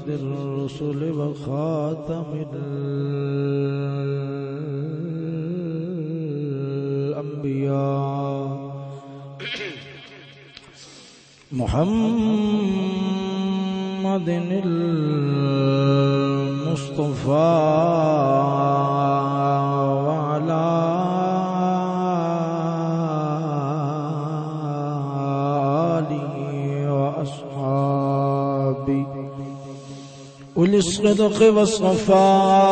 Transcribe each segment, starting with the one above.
سيد الرسل وخاتم الأنبياء. محمد المصطفى. أولي الصدق والصفاء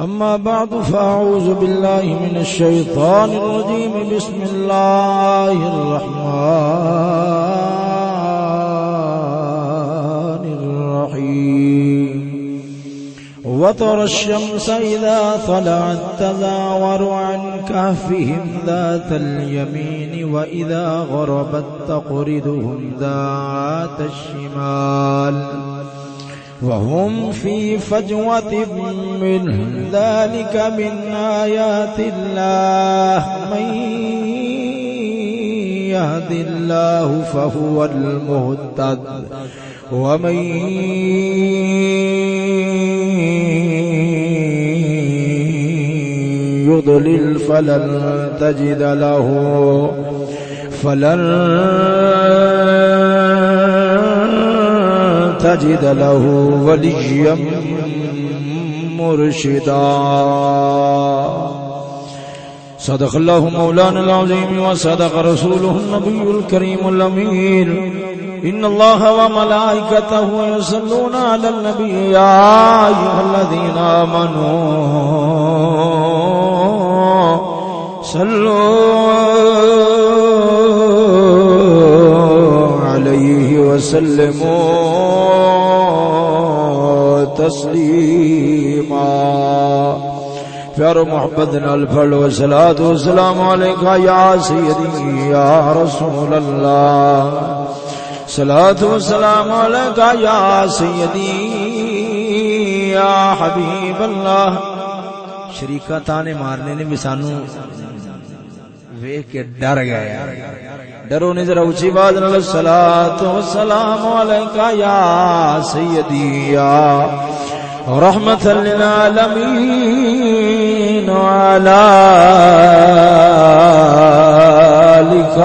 أما بعد فأعوذ بالله من الشيطان الرجيم. بسم الله الرحمن وترى الشمس إذا طلعت تزاور عن كهفهم ذات اليمين وإذا غربت تقردهم ذات الشمال وهم في فجوة منه ذلك من آيات الله من يهد الله فهو المهتد ومن يضلل فلن تجد له فلن تجد له وليا مرشدا. صدق الله مولانا العظيم وصدق رسوله النبي الكريم الأمين. إن الله وملائكته يصلون على النبي يا أيها الذين آمنوا صلوا عليه وسلموا تسليما. پیارو محبت نال پڑھو صلاۃ و سلام علیکہ یا سیدی، یا رسول اللہ. صلاۃ و سلام علیکہ یا سیدی، یا حبیب اللہ۔ شریکا تانے مارنے نے بھی سانو ویکھ کے ڈر گئے ڈرو نے ذرا اونچی آواز نال صلاۃ و سلام علیکہ یا سیدی، یا رحمت للعالمین وعلى آلك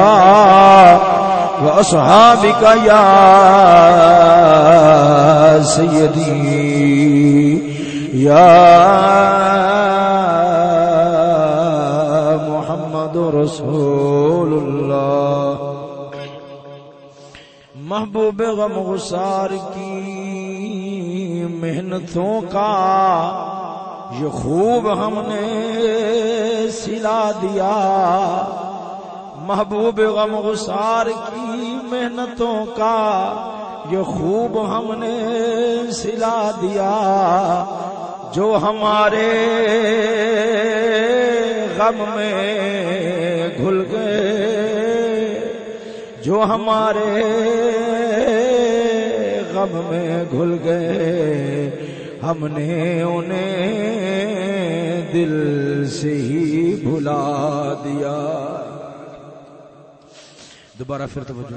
وأصحابك يا سيدي، يا محمد رسول الله. محبوب غم غسار کی محنتوں کا یہ خوب ہم نے سلا دیا۔ محبوب غم غسار کی محنتوں کا یہ خوب ہم نے سلا دیا۔ جو ہمارے غم میں گھل گئے، جو ہمارے غم میں گھل گئے، ہم نے انہیں دل سے ہی بھلا دیا۔ دوبارہ پھر توجہ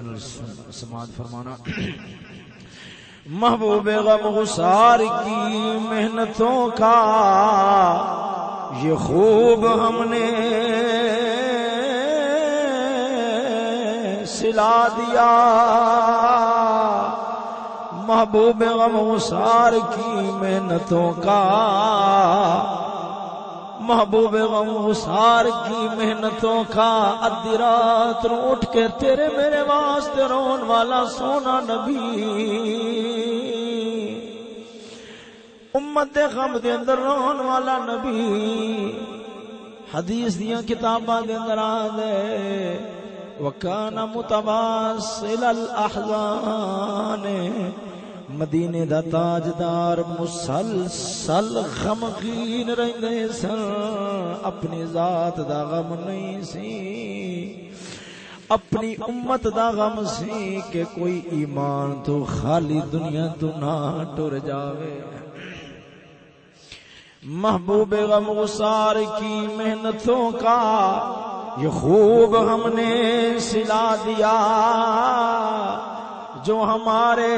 سماعت فرمانا۔ محبوب غم غسار کی محنتوں کا یہ خوب ہم نے سلا دیا۔ محبوب غم غسار کی محنتوں کا محبوب غم غسار کی محنتوں کا ادی رات نو اٹھ کے تیرے میرے واسطے رون والا سونا نبی۔ امت دے غم دے اندر رون والا نبی۔ حدیث دیاں کتاباں دے اندر آدھے وکان متواصل الاحزان مدینے دا تاجدار مسلسل غمگین رہندے سن۔ اپنی ذات دا غم نہیں سی۔ اپنی امت دا غم سی کہ کوئی ایمان تو خالی دنیا تو نہ ٹر جاوے۔ محبوب غم غسار کی محنتوں کا یہ خوب ہم نے سلا دیا۔ جو ہمارے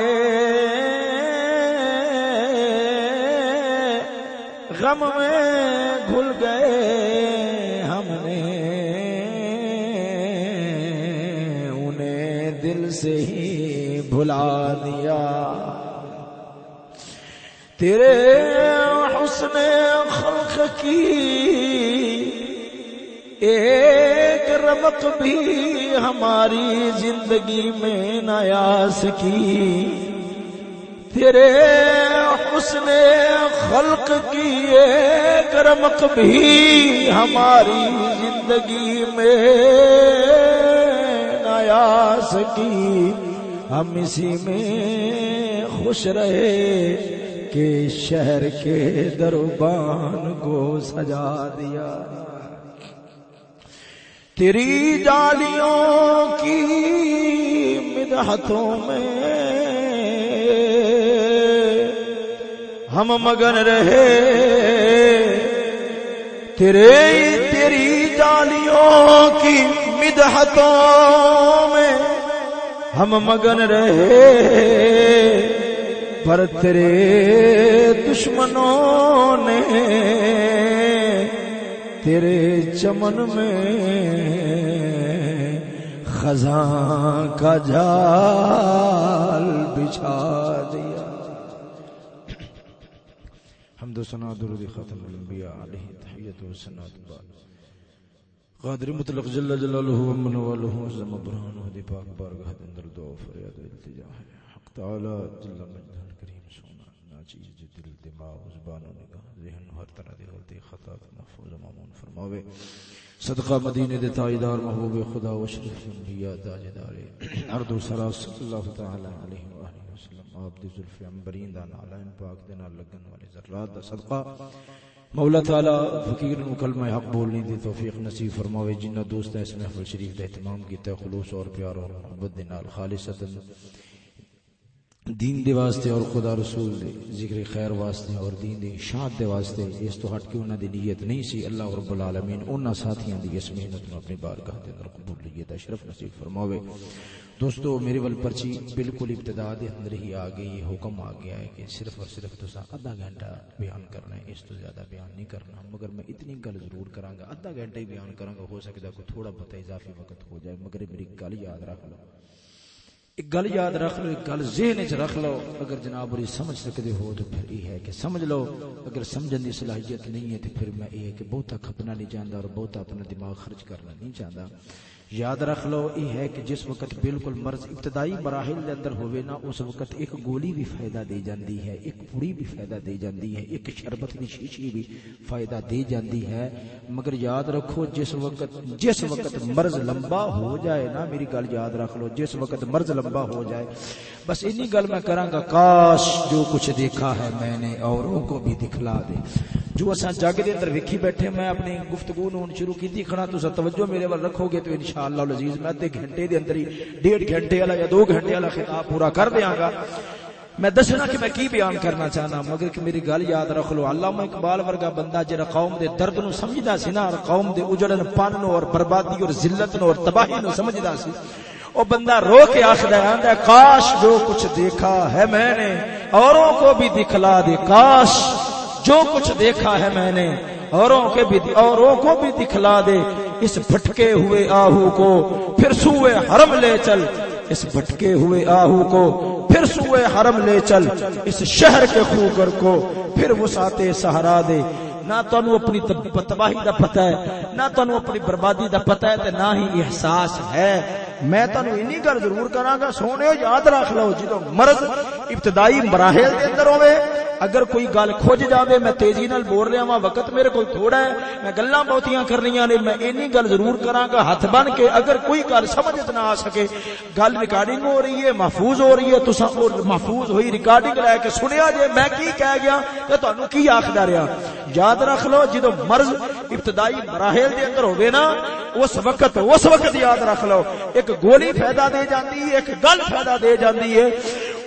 غم میں گھل گئے ہم نے، انہیں دل سے ہی بھلا دیا۔ تیرے حسن خلق کی ایک رمق بھی ہماری زندگی میں نیاس کی۔ تیرے حسن خلق کی ایک رمق بھی ہماری زندگی میں نیاس کی۔ ہم اسی میں خوش رہے کے شہر کے دربان کو سجا دیا۔ تیری جالیوں کی مدحتوں میں ہم مگن رہے۔ تیرے تیری جالیوں کی مدحتوں میں ہم مگن رہے۔ پر تیرے دشمنوں نے تیرے چمن میں خزاں کا جال بچھا دیا۔ حمد و سنا درود ختم الانبیاء علیہ تحیت و سنات بعد قادر مطلق جل جلالہ ومن والہ زم برہانہ دی پاک بارگاہ اندر دعا فریاد التجا ہے۔ حق تعالی جل مجدہ چیز جو دل، دماغ، زبان و نگاہ، ذہن ہر طرح دی غلطی خطا محفوظ مامون فرماوے، صدقہ مدینے دے تاجدار محبوب خدا و شرف انبیاء تاجدار ارض و سرا صلی اللہ تعالی علیہ وآلہ وسلم آپ دی ظلف عمبرین دا نالین پاک دینا لگن والے ذرات دا صدقہ۔ مولا تعالی فقیر نو کلمہ حق بولنے دی توفیق نصیب فرماوے، جنہ دوست اس محفل شریف دا اہتمام کیتا خلوص اور پیار اور محبت دے نال خالصتا۔ دین دے واسطے اور خدا رسول دے ذکر خیر واسطے اور دین دے شاد دے واسطے اس تو ہٹ کے انہاں دی نیت نہیں سی، اللہ رب العالمین انہاں ساتھیاں دی اس محنت نو اپنی بارگاہ دے اندر قبول لیے شرف نصیب فرماوے۔ دوستو، میرے ول پرچی بالکل ابتدا دے اندر ہی آ گئی یہ حکم آ گیا ہے کہ صرف اور صرف تسا آدھا گھنٹہ بیان کرنا ہے، اس تو زیادہ بیان نہیں کرنا۔ مگر میں اتنی گل ضرور کراں گا آدھا گھنٹہ ہی بیان کراں گا، ہو سکتا ہے کوئی تھوڑا بہت اضافی وقت ہو جائے، مگر میری گل یاد رکھ لو۔ ایک گل یاد رکھ لو، ایک گل ذہن چ رکھ لو، اگر جناب اور سمجھ سکتے ہو تو پھر یہ ہے کہ سمجھ لو، اگر سمجھن دی صلاحیت نہیں ہے تو پھر میں یہ ہے کہ بہتا کھپنا نہیں چاہتا اور بہتا اپنا دماغ خرچ کرنا نہیں چاہتا یاد رکھ لو یہ ہے کہ جس وقت بالکل مرض ابتدائی مراحل دے اندر ہوئے نا، اس وقت ایک گولی بھی فائدہ دے جاندی ہے، ایک پوڑی بھی فائدہ دے جاندی ہے، ایک شربت کی شیشی بھی فائدہ دے جاندی ہے۔ مگر یاد رکھو، جس وقت جس وقت مرض لمبا ہو جائے نا، میری گل یاد رکھ لو، جس وقت مرض لمبا ہو جائے۔ بس انی گل میں کراں گا، کاش جو کچھ دیکھا ہے میں نے، اوروں کو بھی دکھلا دے۔ جو اساں جگ دے اندر ویکھی بیٹھے میں اپنی گفتگو نو شروع کیتی، کھڑا تو توجہ میرے ول رکھو گے تو انشاءاللہ العزیز میں ادھے گھنٹے دے اندر ہی، ڈیڑھ گھنٹے والا یا دو گھنٹے والا خطاب پورا کر دیاں گا۔ میں دسنا کہ میں کی بیان کرنا چاہنا، مگر کہ میری گل یاد رکھ لو، علامہ اقبال ورگا بندہ جڑا قوم دے درد نو سمجھدا سی نا قوم دے اجڑن پن نو اور بربادی اور ذلت نو اور تباہی نو سمجھدا سی، او بندہ رو کے آخدا ہے، کاش جو کچھ دیکھا ہے میں نے، اوروں کو بھی دکھلا دے، کاش جو کچھ دیکھا ہے میں نے، اوروں کے بھی اوروں کو بھی دکھلا دے۔ اس بھٹکے ہوئے آہو کو، پھر سوئے حرم لے چل۔ اس بھٹکے ہوئے آہو کو، پھر سوئے حرم لے چل۔ اس شہر کے خوکر کو، پھر وساتے سہارا دے۔ نہ تنو اپنی تباہی دا پتہ ہے، نہ تنو اپنی بربادی دا پتہ ہے تے نہ ہی احساس ہے۔ میں تنو انی گل ضرور کراں گا، سونے یاد رکھ لو جدو مرض ابتدائی مراحل دے اندر ہوے اگر کوئی گل کھوج جاوے، میں تیزی نال بول رہا ہاں وقت میرے کول تھوڑا ہے، میں گلاں بہتیاں کرنیاں نے، میں اینی گل ضرور کراں گا ہاتھ بن کے اگر کوئی گل سمجھ نہ آ سکے، گل ریکارڈنگ ہو رہی ہے، محفوظ ہو رہی ہے، تساں او محفوظ ہوئی ریکارڈنگ لے کے سنیا جے، میں کی کہہ گیا تے تانوں کی آکھدا رہیا یاد رکھ لو، جدوں مرض ابتدائی مراحل دے اندر ہوے نا، اس وقت اس وقت یاد رکھ لو، ایک گولی فائدہ دے جاندی ہے، ایک گل فائدہ دے جاندی ہے،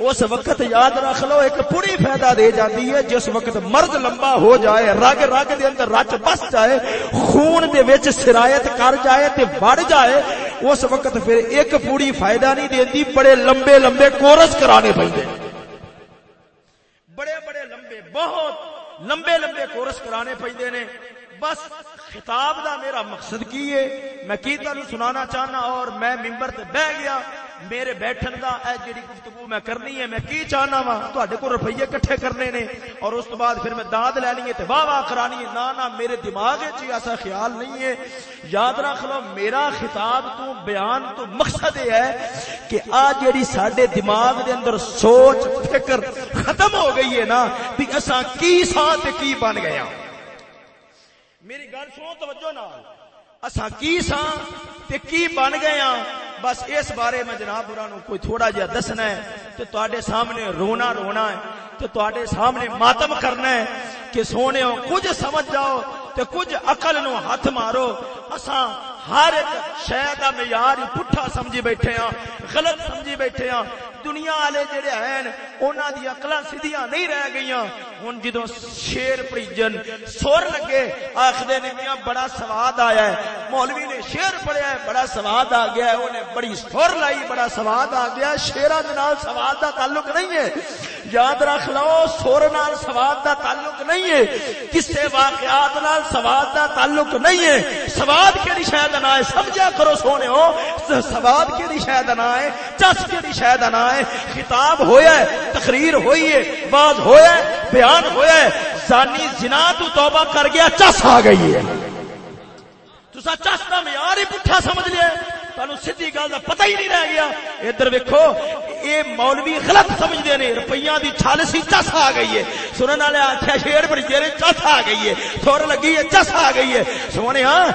اس وقت یاد رکھ لو، ایک پوری فائدہ دے جاتی ہے، جس وقت مرد لمبا ہو جائے، رگ رگ دے اندر رچ بس جائے، خون دے وچ سرایت کر جائے تے بڑھ جائے، اس وقت پھر ایک پوری فائدہ نہیں دیتی بڑے لمبے لمبے کورس کرانے پیندے بڑے بڑے لمبے، بہت لمبے لمبے کورس کرانے پیندے نے۔ بس خطاب دا میرا مقصد کی ہے؟ میں کی تانوں سنانا چاہنا اور میں ممبر تے بیٹھ گیا۔ میرے بیٹھن دا، اے جڑی گفتگو میں کرنی ہے، میں کی چاہنا وا تواڈے کو روپیے اکٹھے کرنے نے۔ اور اس تو بعد پھر میں داد لینی ہے تے واہ واہ کرانی ہے۔ نا نا میرے دماغ وچ ایسا خیال نہیں ہے۔ یاد رکھ لو، میرا خطاب تو، بیان تو مقصد یہ ہے کہ آ جڑی ساڈے دماغ دے اندر سوچ، فکر ختم ہو گئی ہے نا، بھی اساں کی ساں تے کی بن گیا ہاں؟ میری گل سنو، توجہ نال۔ اساں کی ساں تے کی بن گئے ہاں؟ بس اس بارے میں جناب ہوراں نو کوئی تھوڑا جہا دسنا ہے تو تواڈے سامنے رونا رونا ہے تو تواڈے سامنے ماتم کرنا ہے کہ سونے ہو، کچھ سمجھ جاؤ تے کچھ عقل نو ہاتھ مارو۔ اساں ہر ایک شے دا معیار پٹھا سمجھی بیٹھے ہاں غلط سمجھی بیٹھے ہاں دنیا والے جڑے ہیں، انہاں دی عقلاں سیدھیاں نہیں رہ گئیاں۔ ہن جدوں شیر پریجن سور لگے آکھدے نے میاں بڑا سواد آیا ہے۔ مولوی نے شیر پڑھیا ہے، بڑا سواد آ گیا ہے۔ اونے بڑی سور لائی، بڑا سواد آ گیا شیراں دے نال سواد دا تعلق نہیں ہے۔ یاد رکھ لو، سور نال سواد دا تعلق نہیں ہے۔ کسے واقعات نال سواد دا تعلق نہیں ہے۔ سواد کیڑی شے دا نام ہے؟ سمجھا کرو سونے ہو، سواد کیڑی شے دا نام ہے؟ چس کیڑی شے دا نام ہے، خطاب ہویا ہے، تقریر ہوئی ہے بعض ہویا ہے، بیان ہویا ہے، زانی زنا تو توبہ کر گیا، چس آ گئی ہے۔ تسا چس دا معیار ہی پٹھا سمجھ لیا تانوں سیدھی گل دا پتہ ہی نہیں رہ گیا۔ ادھر ویکھو، اے مولوی غلط سمجھدے نے، روپیاں دی چھال سی چس آ گئی ہے۔ سنن والے آکھیا، شیر بڑی تیرے چس آ گئی ہے۔ سر لگی ہے، چس آ گئی ہے۔ سونے ہاں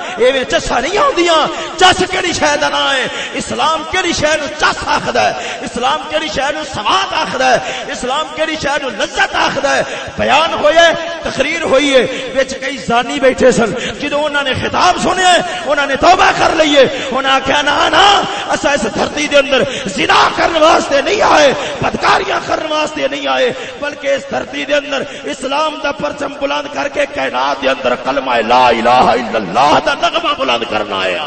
چسا نہیں ہوندیاں چس کیڑی شے دا نام ہے؟ اسلام کیڑی شے نو چس آکھدا ہے؟ اسلام کیڑی شے نو سواد آکھدا ہے؟ اسلام کیڑی شے نو لذت آکھدا ہے؟ بیان ہویا ہے تقریر ہوئی ہے، وچ کئی زانی بیٹھے سن۔ جدوں انہاں نے خطاب سنیا انہاں نے توبہ کر لئی ہے۔ انہاں آکھیا نا نا اسا اس دھرتی دے اندر زنا کرن واسطے نہیں آئے، بدکاریاں کرن واسطے نہیں آئے، بلکہ اس دھرتی دے اندر اسلام دا پرچم بلند کر کے کائنات دے اندر کلمہ لا الہ الا اللہ دا نغمہ بلند کرنا ہے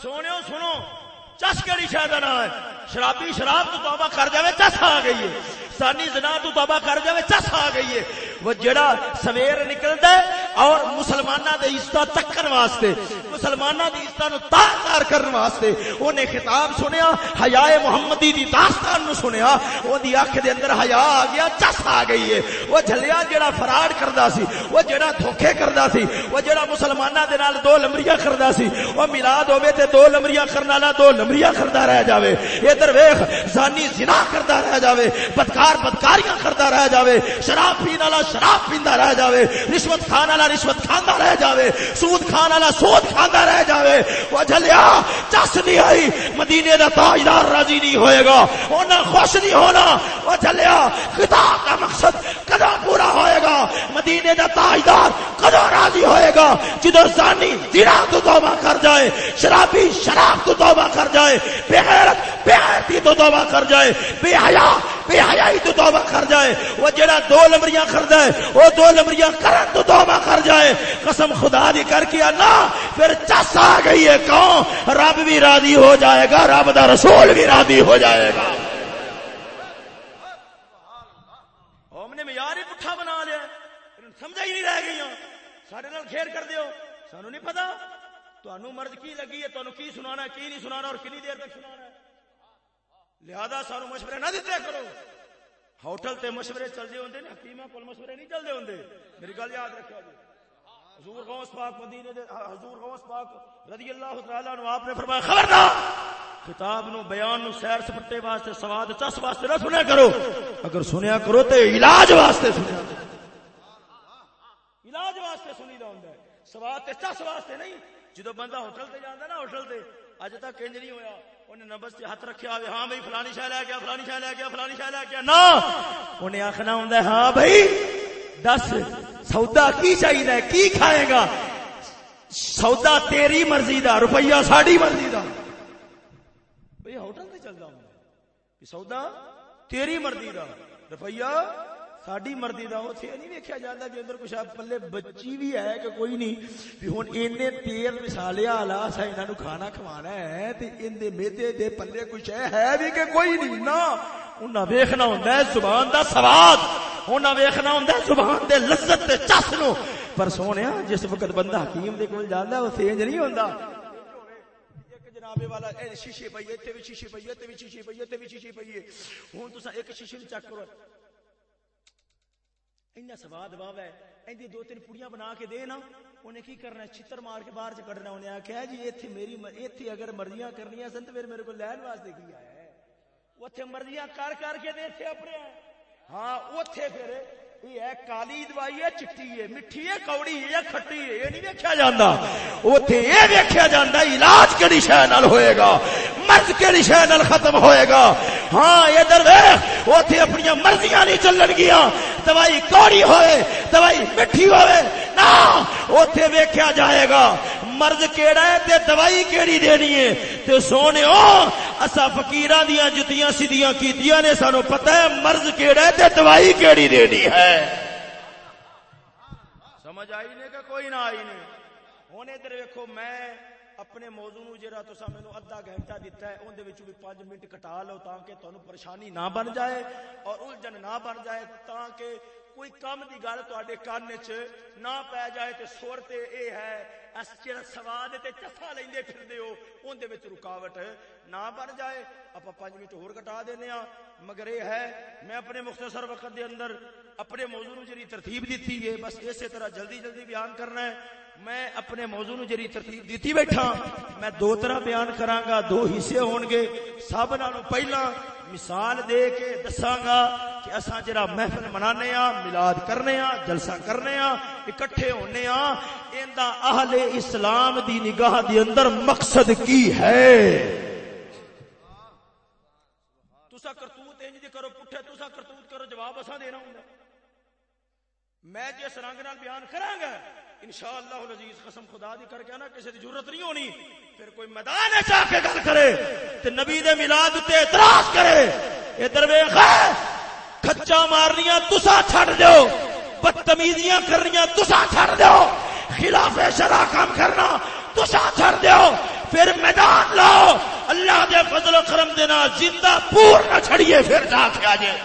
سونے سنو۔ چس کہڑی شاید نہ ہے شرابی شراب تو توبہ کر جائے چس آ گئی ہے۔ سانی زنا تو توبہ کر جائے چس آ گئی ہے۔ وہ جڑا سویر نکلتا ہے اور مسلمانہ دے عزت تکن واسطے مسلمانہ دی عزت نو تار کرن واسطے اونے خطاب سنیا حیا محمدی دی داستان نو سنیا، او دی اکھ دے اندر حیا آ گیا، چس آ گئی ہے۔ وہ جھلیا جڑا فراڈ کردا سی، وہ جڑا دھوکے کردا سی، وہ جڑا مسلمانہ دے نال دو لمریاں کردا سی، او میلاد ہوے تے دو لمریاں کرن والا دو لمریاں کردا رہ جاوے۔ ادھر ویکھ، زانی زنا کردا رہ جاوے، بدکار بدکاریاں کردا رہ جاوے، شراب پین والا شراب پیندا رہ جاوے، رشوت کھان والا رشوت کھاندا رہ جاوے، سود کھان والا سود کھاندا رہ جاوے۔ وہ جھلیا چس نہیں آئی، مدینے دا تاجدار راضی نہیں ہوئے گا انہاں خوش نہیں ہونا۔ وہ جھلیا خطاب کا مقصد کدا پورا ہوئے گا؟ مدینے دا تاجدار کدا راضی ہوئے گا؟ جدو زانی زنا تو توبہ کر جائے، شرابی شراب تو توبہ کر جائے، بے غیرت بے غیرتی تو توبہ کر جائے، بے حیا، بے حیائی تو توبہ کر جائے۔ وہ جڑا دو لمریاں کردا ہے، وہ دو لمریاں کرن تو توبہ کر جائے۔ قسم خدا دی کر کے نا پھر چس آ گئی ہے کون رب بھی راضی ہو جائے گا، رب دا رسول بھی راضی ہو جائے گا۔ ہم نے معیار ہی پٹھا بنا لیا سمجھا ہی نہیں رہ گئی سارے نال کھیل کر دیو۔ سانو نہیں پتا۔ تمہیں مرض کی لگی ہے تمہیں کی سنانا ہے، کی نہیں سنانا اور کنی دیر تک سنانا ہے۔ لہذا سانو مشورے نہ دیتے کرو۔ ہوٹل تے مشورے چلتے ہوندے نے، حکیمہ کول مشورے نہیں چلتے ہوندے۔ میری گل یاد رکھیا جی۔ حضور غوث پاک مدینے دے، حضور غوث پاک رضی اللہ تعالی عنہ آپ نے فرمایا، خبردار! کتاب نو، بیان نو سیر سپٹے واسطے، سواد چس واسطے نہ سنیا کرو۔ اگر سنیا کرو تے علاج واسطے سنیا علاج واسطے سنی دا ہوندا ہے۔ سواد تے چس واسطے نہیں۔ جدو بندہ ہوٹل تے جاندا نا، ہوٹل تے، اج تک انج نہیں ہویا۔ انہیں نبس ہاتھ رکھیا ہوئے ہاں بھائی فلانی لے فلانی لے فلانی لے نا انہیں آخنا ہوں ہاں بھائی دس، سودا کی چاہیے کی کھائے گا؟ سودا تیری مرضی دا، روپیہ ساڑی مرضی دا۔ بھئی ہوٹل تے چل جاؤں سودا تیری مرضی دا، روپیہ ساڈی مرضی دا اوتھے نہیں ویکھیا جاندا کہ اندر کچھ پلے بچی بھی ہے کہ کوئی نہیں، بھی ہن اینے تیل مسالیا والا سا انہاں کھانا کھوانا ہے تے ان میدے دے پلے کچھ ہے ہے بھی کہ کوئی نہیں۔ نا انہاں ویکھنا ہوندا ہے زبان دا سواد۔ انہاں ویکھنا ہوندا ہے زبان دے لذت تے چس نو پر سونیا، جس وقت بندہ حکیم دے کول جاندا ہے او سینج نہیں ہوندا۔ جنابے والا، اے شیشے پئی ایتھے بھی شیشے پئی ایتھے بھی شیشے پئی ایتھے بھی شیشے پئی ہن تساں ایک شیشے چیک کرو۔ اینا سواد واوا ہے ایندی دو تین پڑیاں بنا کے دے نا، انہیں کی کرنا ہے؟ چھتر مار کے باہر چ کڈنا، انہیں آکھیا جی ایتھے میری ایتھے اگر مرضیاں کرنیاں سن تے پھر میرے کو لین واسطے کی آیا ہے؟ اوتھے مرضیاں کر کر کے دے ایتھے اپنے۔ ہاں اوتھے پھر یہ ہے، کالی دوائی ہے، چٹی ہے، مٹھی ہے، کوڑی ہے کھٹی ہے، یہ نہیں ویکھیا جاندا۔ اوتھے یہ ویکھیا جاندا، علاج کیڑی شے نال ہوئے گا؟ مرض کیڑی شے نال ختم ہوئے گا؟ ہاں ادھر ویکھ اوتھے اپنی مرضیاں نہیں چلن گیاں دوائی کوڑی ہوئے، دوائی مٹھی ہوئے۔ نا اوتھے ویکھیا جائے گا۔ مرض کیڑا ہے تے دوائی کیڑی دینی ہے۔ تے سونے، او، اسا فقیراں دیاں جتیاں سیدیاں کیتیاں نے، سانو پتہ ہے مرض کیڑا ہے تے دوائی کیڑی دینی ہے۔ سمجھ آئی نے کہ کوئی نہ آئی نے ہن ادھر ویکھو، میں اپنے موضوع نو جڑا تسا مینوں ادھا گھنٹہ دتا ہے، اون دے وچ بھی 5 منٹ کٹا لو تاکہ تانوں پریشانی نہ بن جائے اور الجھن نہ بن جائے تاکہ کوئی کام دی گل تواڈے کان وچ نہ پے جائے تے سور تے اے ہے، اس جڑا سواد تے چفا لیندے پھردے ہو، اون دے وچ رکاوٹ نہ بن جائے۔ اپا 5 منٹ اور کٹا دینے ہاں۔ مگر اے ہے، میں اپنے مختصر وقت دے اندر اپنے موضوع نو جڑی ترتیب دتی ہے، بس اسی طرح جلدی جلدی بیان کرنا ہے۔ میں اپنے موضوع نو جڑی ترتیب دیتی بیٹھا، میں دو طرح بیان کراں گا دو حصے ہون گے سب نالوں پہلا مثال دے کے دساں گا کہ اساں جڑا محفل منانے ہاں میلاد کرنے ہاں جلسہ کرنے ہاں اکٹھے ہونے ہاں ایندا اہل اسلام دی نگاہ دی اندر مقصد کی ہے؟ تسا کرتوت انج دی کرو، پٹھے تسا کرتوت کرو، جواب اساں دینا ہوندا۔ میں جس رنگ نال بیان کراں گا انشاءاللہ العزیز قسم خدا دی کر کے نا، کسی دی ضرورت نہیں ہونی۔ پھر کوئی میدان ہے چاہ کے گل کرے، تے نبی دے میلاد تے اعتراض کرے ادھر ویکھ کھچا مارنیاں تسا چھڑ دیو، بدتمیزیاں کرنیاں تسا چھڑ دیو، خلاف شرع کام کرنا تسا چھڑ دیو۔ پھر میدان لاؤ، اللہ دے فضل و کرم دے نال زندہ پور نہ چھڑیے پھر جا کے آ جائے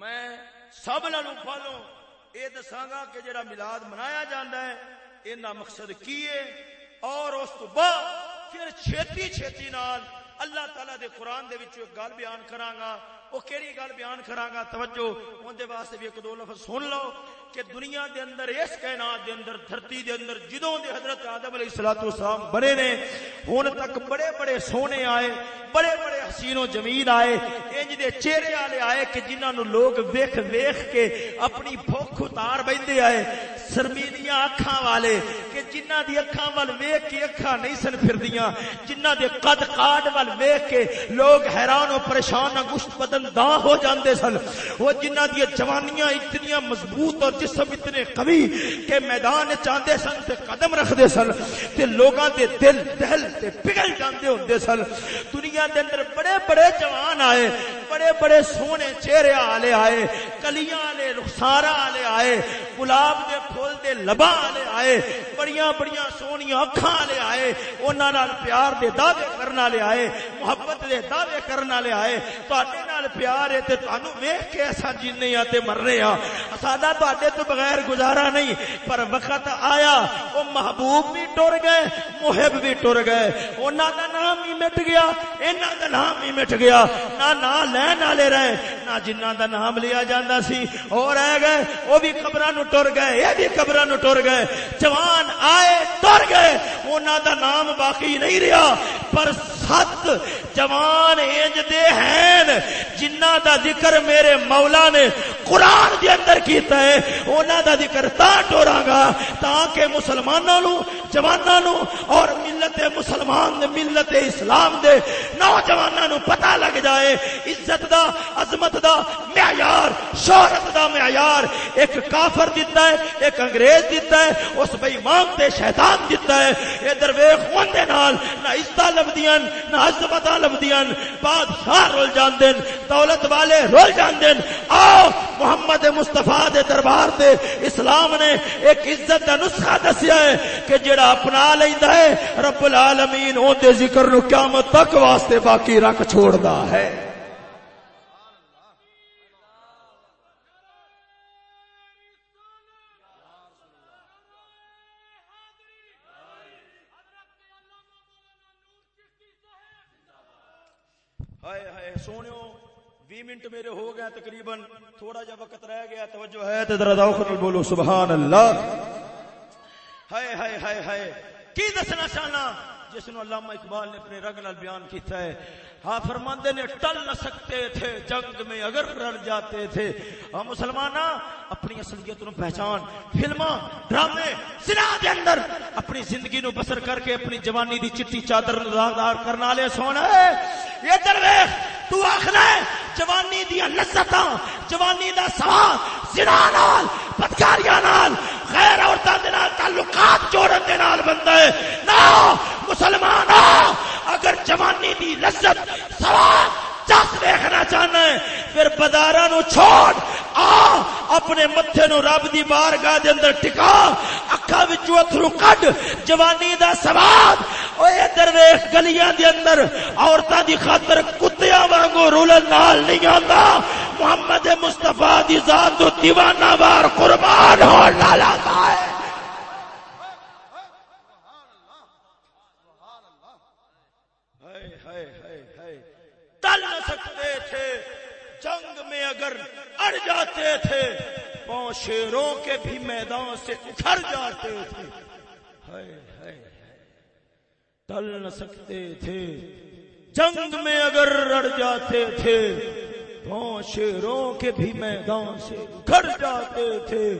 میں سب نالوں پالو یہ دساگا کہ جڑا میلاد منایا جاتا ہے یہ مقصد کی ہے؟ اور اس تو بعد پھر چھتی چھتی نال اللہ تعالی دے قرآن دے وچ ایک گل بیان کراں گا وہ کیڑی گل بیان کراں گا توجہ، اون دے واسطے بھی ایک دو لفظ سن لو کہ دنیا دے اندر، اس کائنات دے اندر، دھرتی دے اندر جدوں دے حضرت آدم علیہ الصلوۃ والسلام بنے نے ہن تک بڑے بڑے سونے آئے، بڑے بڑے حسین و جمیل آئے انج دے چہرے والے آئے کہ جنہاں نو لوگ ویکھ ویکھ کے اپنی بھوک اتار بیندے آئے سرمیلیاں اکھاں والے کہ جنہاں دی اکھاں ول ویکھ کے اکھاں نہیں سن پھردیاں جنہاں دے قد قاد ول ویکھ کے لوگ حیران و پریشان گشت بدن دا ہو جاندے سن۔ وہ جنہاں دی جوانیاں اتنی مضبوط اور جسم اتنے قوی کہ میدان چاندے سن تے قدم رکھ دے سن تے لوگاں دے دل دل تے پگھل جاندے ہوندے سن۔ دنیا دے اندر بڑے بڑے جوان آئے، بڑے بڑے سونے چہرے والے آئے، کلیاں والے رخسارا والے آئے، گلاب دے پھول دے لباں والے آئے بڑی بڑیاں بڑیاں سونیاں اکھاں والے آئے، انہاں نال پیار دے دعوے کرن والے آئے، محبت دے دعوے کرن والے آئے۔ تواڈے نال پیار ہے تے تانوں ویکھ کے اساں جینے ہاں تے مرنے ہاں ساڈا تواڈے تو بغیر گزارا نہیں، پر وقت آیا، او محبوب بھی ٹر گئے، محب بھی ٹر گئے۔ انہاں دا نام بھی مٹ گیا، انہاں دا نام بھی مٹ گیا۔ نہ نام لین والے رہے، نہ جنہاں دا نام لیا جاندا سی او رہ گئے، او بھی قبراں نو ٹر گئے، اے بھی قبراں نو ٹر گئے۔ جوان آئے، ٹر گئے۔ انہاں دا نام باقی نہیں رہا۔ پر سات جوان انج دے ہیں۔ جنہ دا ذکر میرے مولا نے قرآن دے اندر کیتا ہے انہاں دا ذکر تا ٹوراں گا۔ تاکہ مسلماناں نو، جواناں نو اور ملت مسلمان، ملت اسلام دے نوجواناں نو پتہ لگ جائے۔ عزت دا، عظمت دا معیار، شہرت دا معیار۔ ایک کافر دیتا ہے، ایک انگریز دیتا ہے۔ اس بے ایمان تے شیطان دیتا ہے۔ اے درویش اون دے نال، نہ عزت لبدیاں، نہ عظمت لبدیاں، بادشاہ رول جاندے دولت والے رول جاندے آؤ محمد مصطفی دے دربار تے اسلام نے ایک عزت دا نسخہ دسیا ہے کہ جڑا اپنا لیندا ہے، رب العالمین اون دے ذکر نو قیامت تک واسطے باقی رکھ چھوڑدا ہے۔ سونے بھی منٹ میرے ہو گئے تقریباً تھوڑا جا وقت رہ گیا توجہ ہے تو ذرا بولو سبحان اللہ ہائے ہائے ہائے ہائے کی دسنا چاہنا جس نے علامہ اقبال نے اپنے رنگ نال بیان کیتا ہے۔ ہاں فرماندے نے، ٹل نہ سکتے تھے جنگ میں اگر رڑ جاتے تھے۔ ہاں مسلمان اپنی اصلیت نو پہچان، فلماں، ڈرامے سنا دے اندر اپنی زندگی نو بسر کر کے اپنی جوانی دی چٹی چادر داغدار کرنا لے سونا ہے یہ درویش، تو آخنا ہے، جوانی دیا لذتاں، جوانی دا سواد زنا نال، بدکاریاں نال، غیر عورتاں دے نال، تعلقات جوڑن دے نال بندا ہے۔ نا مسلمان اگر جوانی دی لذت سواد چس دیکھنا چاہنا ہے، پھر بدارا نو چھوڑ، آ، اپنے متھے نو رب دی بارگاہ دے اندر ٹکا اکھا وچوں اتھرو کڈ، جوانی دا سواد اوے درویش گلیاں دے اندر، عورتاں دی خاطر کتیاں وانگو رولن نال نہیں آندا، محمد مصطفی دی ذات تو دیوانہ وار قربان ہو لالا ہے ٹل نہ سکتے تھے جنگ میں اگر اڑ جاتے تھے، پاؤں شیروں کے بھی میدان سے اکھڑ جاتے تھے۔ ٹل نہ سکتے تھے۔ جنگ میں اگر رڑ جاتے تھے، پاؤں شیروں کے بھی میدان سے اکھڑ جاتے تھے۔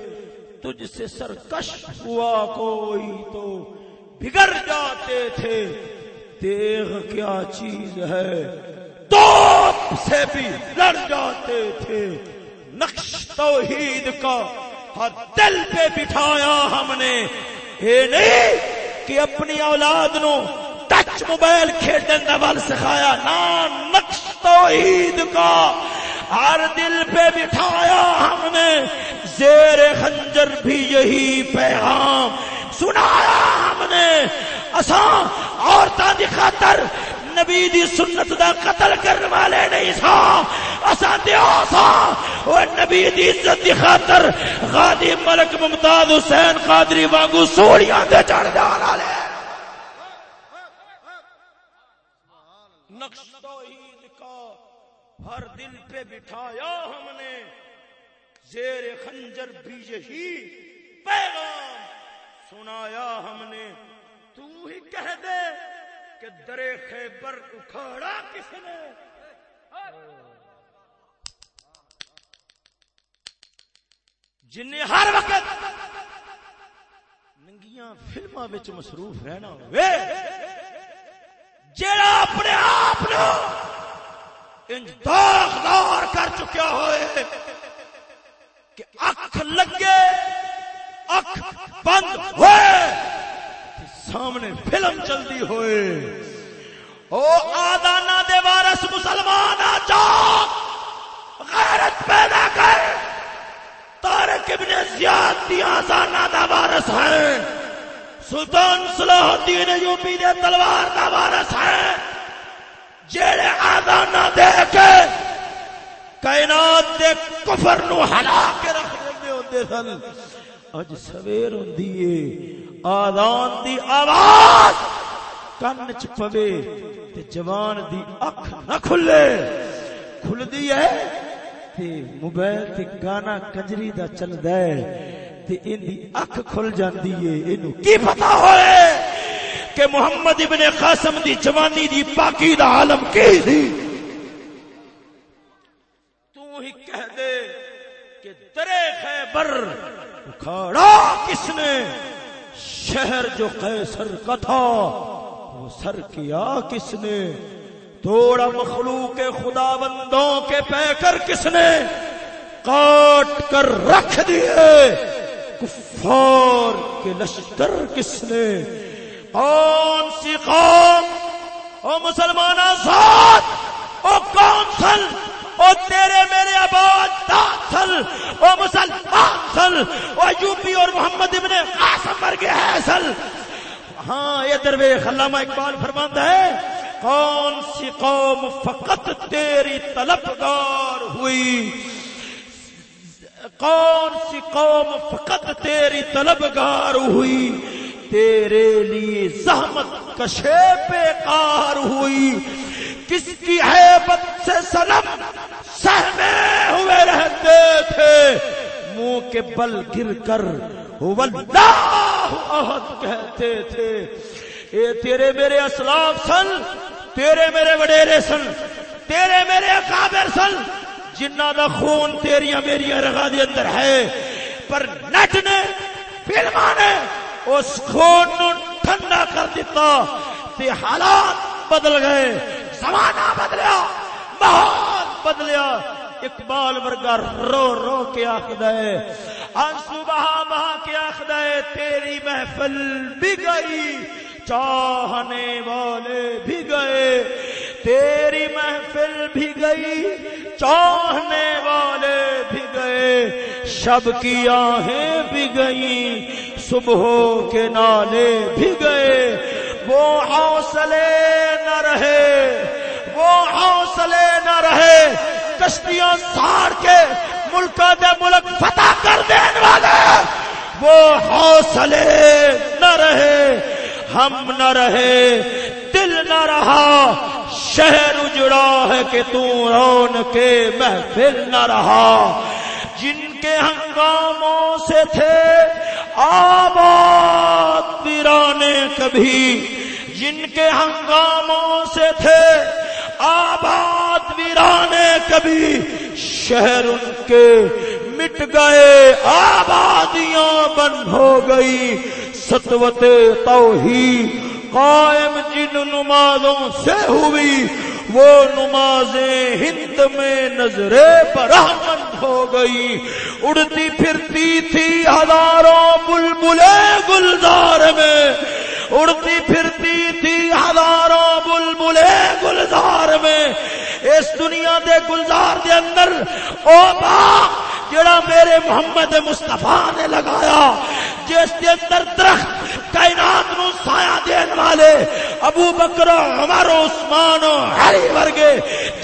تجھ سے سرکش ہوا کوئی تو بگڑ جاتے تھے۔ دیکھ کیا چیز ہے، توپ سے بھی لڑ جاتے تھے۔ نقش توحید کا ہر دل پہ بٹھایا ہم نے۔ اے نہیں کہ اپنی اولاد نو ٹچ موبائل کھیلنے کا بل سکھایا، نہ نقش توحید کا ہر دل پہ بٹھایا ہم نے۔ زیر خنجر بھی یہی پیغام سنایا ہم نے۔ اساں عورتاں دی خاطر نبی دی سنت دا قتل کرنے والے نہیں سا۔ اساں دیو سا۔ او نبی دی عزت دی خاطر غادی ملک ممتاز حسین قادری وانگو سوڑیاں دے چڑھ جان والے۔ نقش توحید کا ہر دل پہ بٹھایا ہم نے۔ زیر خنجر بھی یہی پیغام۔ سنایا ہم نے۔ تو ہی کہہ دے کہ درے خیبر اکھاڑا کس نے۔ جن ہر وقت ننگیاں فلماں مصروف رہنا ہوئے جڑا اپنے آپ نو انج داغدار کر چکیا ہوئے کہ اکھ لگے، اکھ بند ہوئے سامنے فلم چلتی ہوئے۔ او آدانا دے وارس مسلمان آجا غیرت پیدا کر۔ تارک ابن زیاد دی آزانا دا وارس ہیں سلطان صلاح الدین یوپی دے تلوار دا وارس ہیں جیڑے آدانا دے کے کائنات دے کفر نو ہلا کے رکھ دے ہوندے سن۔ اج سویر ہوندی ہے آدان دی آواز کن چ پوے تے جوان دی اکھ نہ کھلے۔ کھل دی ہے تے موبائل تے گانا کنجری دا چلدا ہے تے ان دی اکھ کھل جاندی ہے اینو کی پتہ ہوئے کہ محمد ابن قاسم دی جوانی دی پاکی دا عالم کی تھی تو ہی کہہ دے کہ درے خیبر اکھاڑا کس نے؟ شہر جو قیصر کا تھا، وہ سر کیا کس نے؟ توڑا مخلوق خدا بندوں کے پہ کر کس نے؟ کاٹ کر رکھ دیے۔ کفار کے لشکر کس نے؟ کون سی قوم؟ او مسلمان آزاد، او کون سل او تیرے میرے آباد داخل، او مسلمان سل او یوپی اور محمد ابن قاسم مر گئے ہے سل ہاں یہ دروے علامہ اقبال فرماتا ہے، کون سی قوم فقط تیری طلبگار ہوئی؟ کون سی قوم فقط تیری طلبگار ہوئی؟ تیرے لیے زحمت کشے پہ کار ہوئی۔ کس کی حیبت سے سلم سہمے ہوئے رہتے تھے؟ منہ کے بل گر کر احد کہتے تھے۔ اے تیرے میرے اسلاف سن، تیرے میرے وڈیرے سن، تیرے میرے اکابر سن جنہ دا خون تیریاں میری رگا دے اندر ہے، پر نٹ نے فلما نے اس خون نو ٹھنڈا کر دیتا تے حالات بدل گئے، زمانہ بدلیا، ماحول بدلیا۔ اقبال ورگا رو رو کے آخد ہے۔ آنسو بہا بہا کے آخد ہے، تیری محفل بھی گئی، چاہنے والے بھی گئے۔ تیری محفل بھی گئی، چاہنے والے بھی گئے۔ شب کی آہیں بھی گئیں صبح کے نالے بھی گئے۔ وہ حوصلے نہ رہے، وہ حوصلے نہ رہے۔ کشتیاں ساڑ کے ملک دے ملک فتح کر دینے والے۔ وہ حوصلے نہ رہے، ہم نہ رہے، دل نہ رہا۔ شہر اجڑا ہے کہ تو رون کے محفل نہ رہا۔ جن کے ہنگاموں سے تھے آباد ویرانے کبھی، جن کے ہنگاموں سے تھے آباد ویرانے کبھی شہر ان کے مٹ گئے، آبادیاں بند ہو گئی ستوت توحید قائم جن نمازوں سے ہوئی، وہ نمازیں ہند میں نظر برہمن ہو گئی۔ اڑتی پھرتی تھی ہزاروں بلبلے گلزار میں۔ اڑتی پھرتی تھی ہزاروں بلبلے گلزار میں۔ اس دنیا دے گلزار دے اندر، او باغ جڑا میرے محمد مصطفیٰ نے لگایا، جس کے اندر درخت کائنات نو سایہ دین والے ابو بکر عمر عثمان ہری ورگے،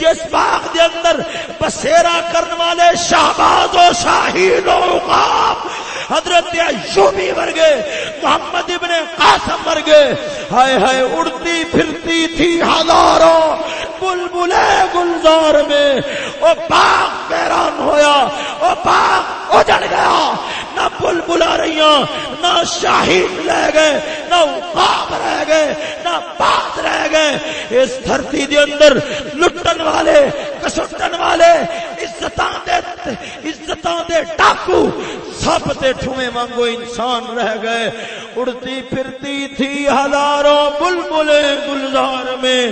جس باغ دے اندر بسیرا کرنے والے شہباز و شاہین و عقاب حضرت ایوبی ورگے، محمد ابن قاسم ورگے۔ ہائے ہائے، اڑتی پھرتی تھی ہزاروں بلبلے گلزار میں۔ او باغ ویران ہویا، او باغ اجڑ گیا۔ نہ بلبلا رہی نہ شاہین لے گئے، نہ اقاب رہ گئے، نہ باز رہ گئے۔ اس دھرتی دے اندر لٹن والے، کسٹن والے، عزتاں دے عزتاں دے ڈاکو سب تے ٹھوے مانگو انسان رہ گئے۔ اڑتی پھرتی تھی ہزاروں بلبلے گلزار میں۔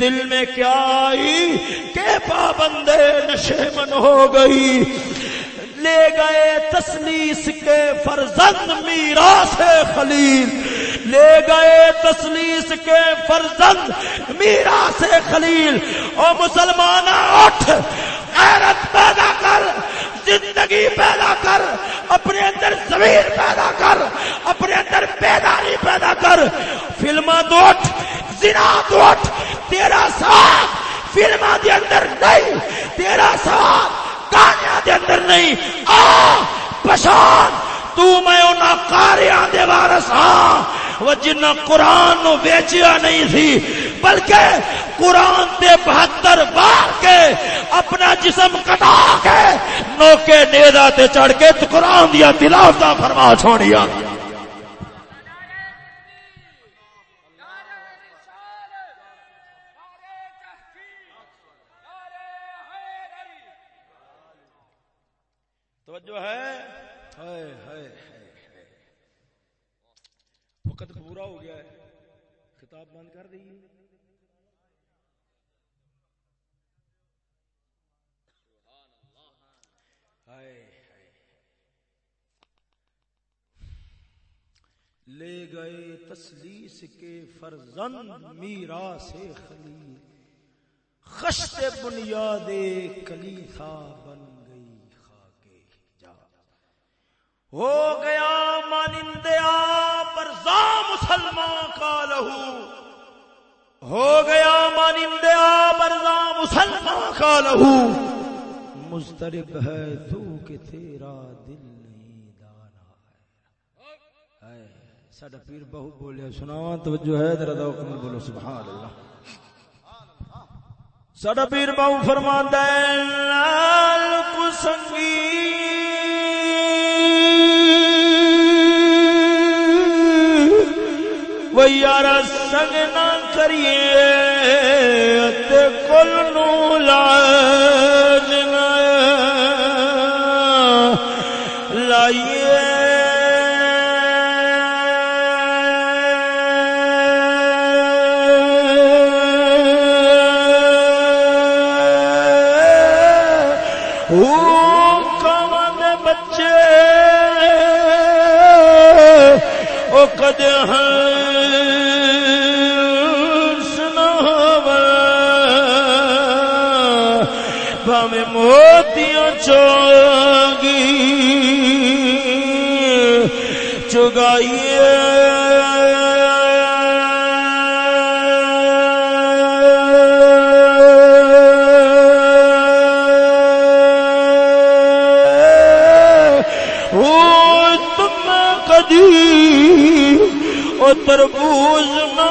دل میں کیا آئی؟ کہ پابندے نشے من ہو گئی۔ لے گئے تسلیس کے فرزند میرا سے خلیل۔ لے گئے تسلیس کے فرزند میرا سے خلیل۔ او مسلمان اٹھ، غیرت پیدا کر، زندگی پیدا کر، اپنے اندر زمین پیدا کر، اپنے اندر بیداری پیدا کر۔ فلما دوٹ زنا دوٹ تیرا ساتھ فلما دے اندر نہیں، تیرا ساتھ گانیا دے اندر نہیں۔ آ پشان تو میں انہاں کاریاں دے وارث ہاں۔ وہ جنہ قرآن نو بیچیا نہیں تھی بلکہ قرآن دے بہتر بار کے اپنا جسم کٹا کے نوکے نیدا تے چڑھ کے قرآن دیا تلاوتا فرما چھوڑیا وقت پورا ہو گیا ہے۔ خطاب بند کر دیے لے گئے تسلیس کے فرزند میرا سے خلیل۔ خشت بنیاد کلیسا بن ہو گیا مانندیا برزا مسلمان کا لہو۔ ہو گیا مانندیا برزا مسلمان کا لہو۔ مسترب ہے تو کہ تیرا دل نہیں دانا ہے۔ ساڈا پیر بہو بولیا سنا توجہ ہے، ذرا ذوق میں بولو سبحان اللہ ساڈا پیر بہو فرماندا ہے، لال کو سنگی وہ یار سنگ نہ کریے تے کل نو لاج لائیے۔ بچے او کد ہاں موتیاں چوگی چگائیے۔ او تم کدی تربوز نہ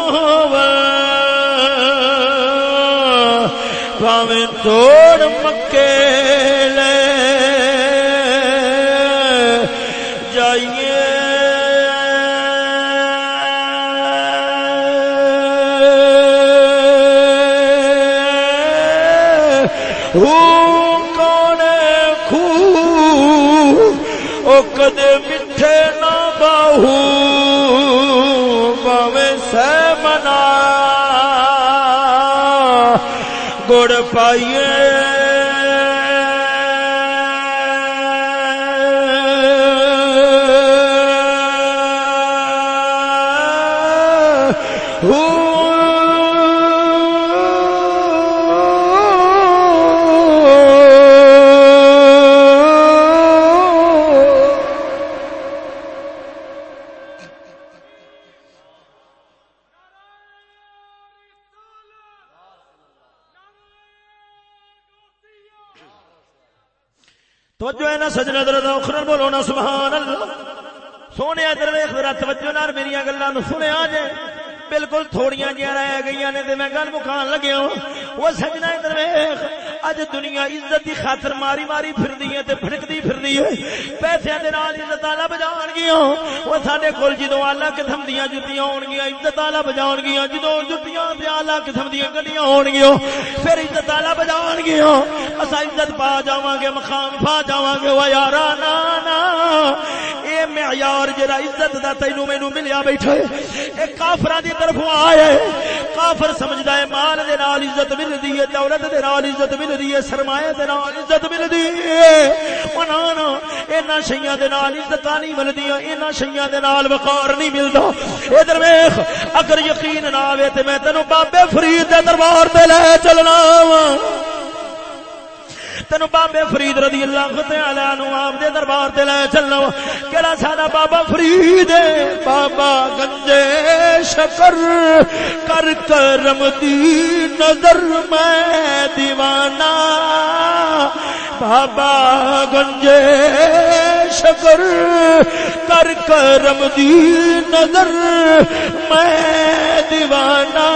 توڑ مکے لے جائیے۔ ہوں کون خو او کدے میٹھے نہ باہو، باوے سہ منا گڑ پائیے۔ کول جدوں اعلی قسم دیاں جُتیاں ہون گیاں عزت والا بجان گیا جدوں جُتیاں تے اعلی قسم دیاں گڈیاں ہون گیاں پھر عزت والا بجان گیا اسا عزت پا جاواں گے مقام پا جاواں گے او یارا، نا نا۔ اے معیار جڑا عزت دا تینو مینوں ملیا بیٹھا ہے، اے کافراں دی طرفوں آیا ہے۔ کافر سمجھدا ہے، مال دے نال عزت ملدی ہے، دولت دے نال عزت ملدی ہے، سرمایہ دے نال عزت ملدی ہے۔ او نا نا انہاں شیاں دے نال عزت نہیں ملدیاں انہاں شیاں دے نال وقار نہیں ملدا۔ ادھر ویکھ اگر یقین نہ آوے تے میں تینو بابے فرید دے دربار تے لے چلنا وا تینو بابے فرید رضی اللہ تعالی عنہ آپ دے دربار تے لے چلنا کیڑا ساڈا بابا فرید بابا گنجے۔ شکر کر کرم دی نظر میں دیوانہ بابا گنجے شکر کر کرم دی نظر میں دیوانہ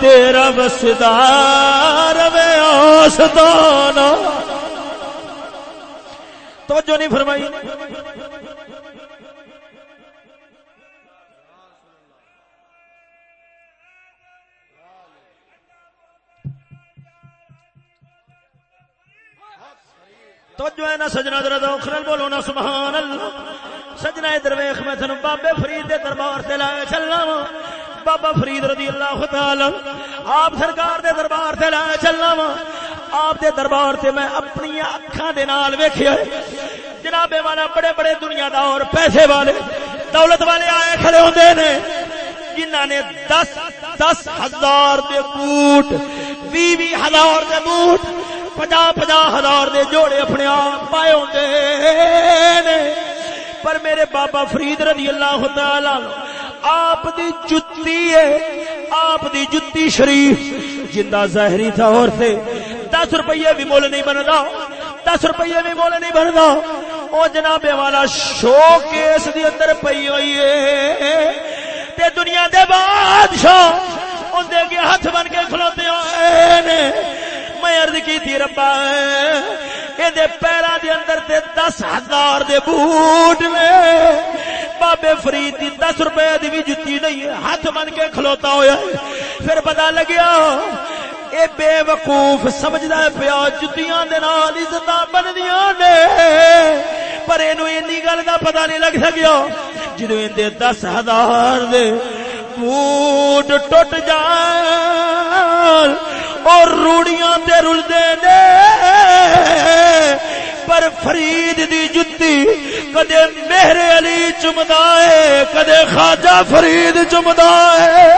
تیرا بسدار میں آسدانا تو جو نہیں فرمائی تو جو ہے نا سجنا درد اخرل بولو نا سبحان اللہ سجنا درویخ میں تھنوں بابے فرید دے دربار سے لائے چلنا وا بابا فرید رضی اللہ تعالی آپ سرکار دے دربار سے لائے چلنا وا آپ دے دربار سے میں اپنی اکھاں دے نال ویکھیا جناب والا، بڑے بڑے دنیا دا اور پیسے والے، دولت والے آئے کھڑے ہوندے نے۔ جنہ نے دس دس ہزار دے بوٹ بھی بھی ہزار دے بوٹ پجا پجا ہزار دے جوڑے اپنے آپ پائے ہوندے نے۔ پر میرے بابا فرید رضی اللہ تعالی آپ دی جتی ہے، آپ دی جتی شریف۔ جندہ ظاہری طور سے دس روپیے بھی مول نہیں بنتا دس روپیے بھی مول نہیں بنتا او جناب والا شو کیس دی اندر پئی ہوئی ہے۔ تے دنیا دے بادشاہ اندے کے ہاتھ بن کے کھلوتے ہوئے میں عرض کی تھی، ربا یہ پیرا دے اندر تے دس ہزار دے بوٹ نے۔ بابے فرید دی دس روپے دی بھی جتی نہیں ہے۔ ہاتھ بن کے کھلوتا ہویا ہے۔ پھر پتا لگیا، اے بے وقوف، سمجھدا پیا، جتیاں دے نال عزتاں بندیاں نے۔ پر اینو اینی گل دا پتہ نہیں لگ سکیا۔ جدو اندے دس ہزار دے بوٹ ٹوٹ جان اور روڑیاں تے رل دے۔ دے پر فرید دی جتی کدے میرے علی چمدا ہے کدے خواجہ فرید چمدا ہے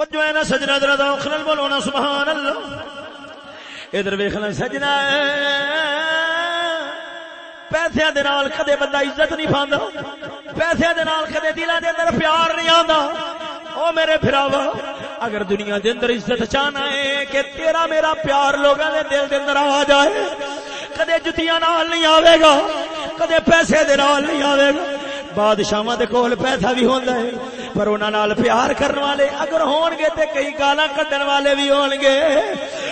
توجہ ہے نا سجنا ذرا ذوق نال بولو نا سبحان اللہ ادھر ویکھنا سجنا۔ پیسے دے نال کدے بندہ عزت نہیں پاندا۔ پیسے دے نال کدے دلاں دے اندر پیار نہیں آندا۔ او میرے بھراوا، اگر دنیا دے اندر عزت چاہنا ہے کہ تیرا میرا پیار لوگاں دے دل دے اندر آ جائے، کدے جتیاں نال نہیں آوے گا، کدے پیسے دے نال نہیں آوے گا۔ بادشاہاں دے کول پیسہ بھی ہوندا ہے، پر انہاں نال پیار کرن والے اگر ہون گے تے کئی گالاں کڈن والے بھی ہون گے۔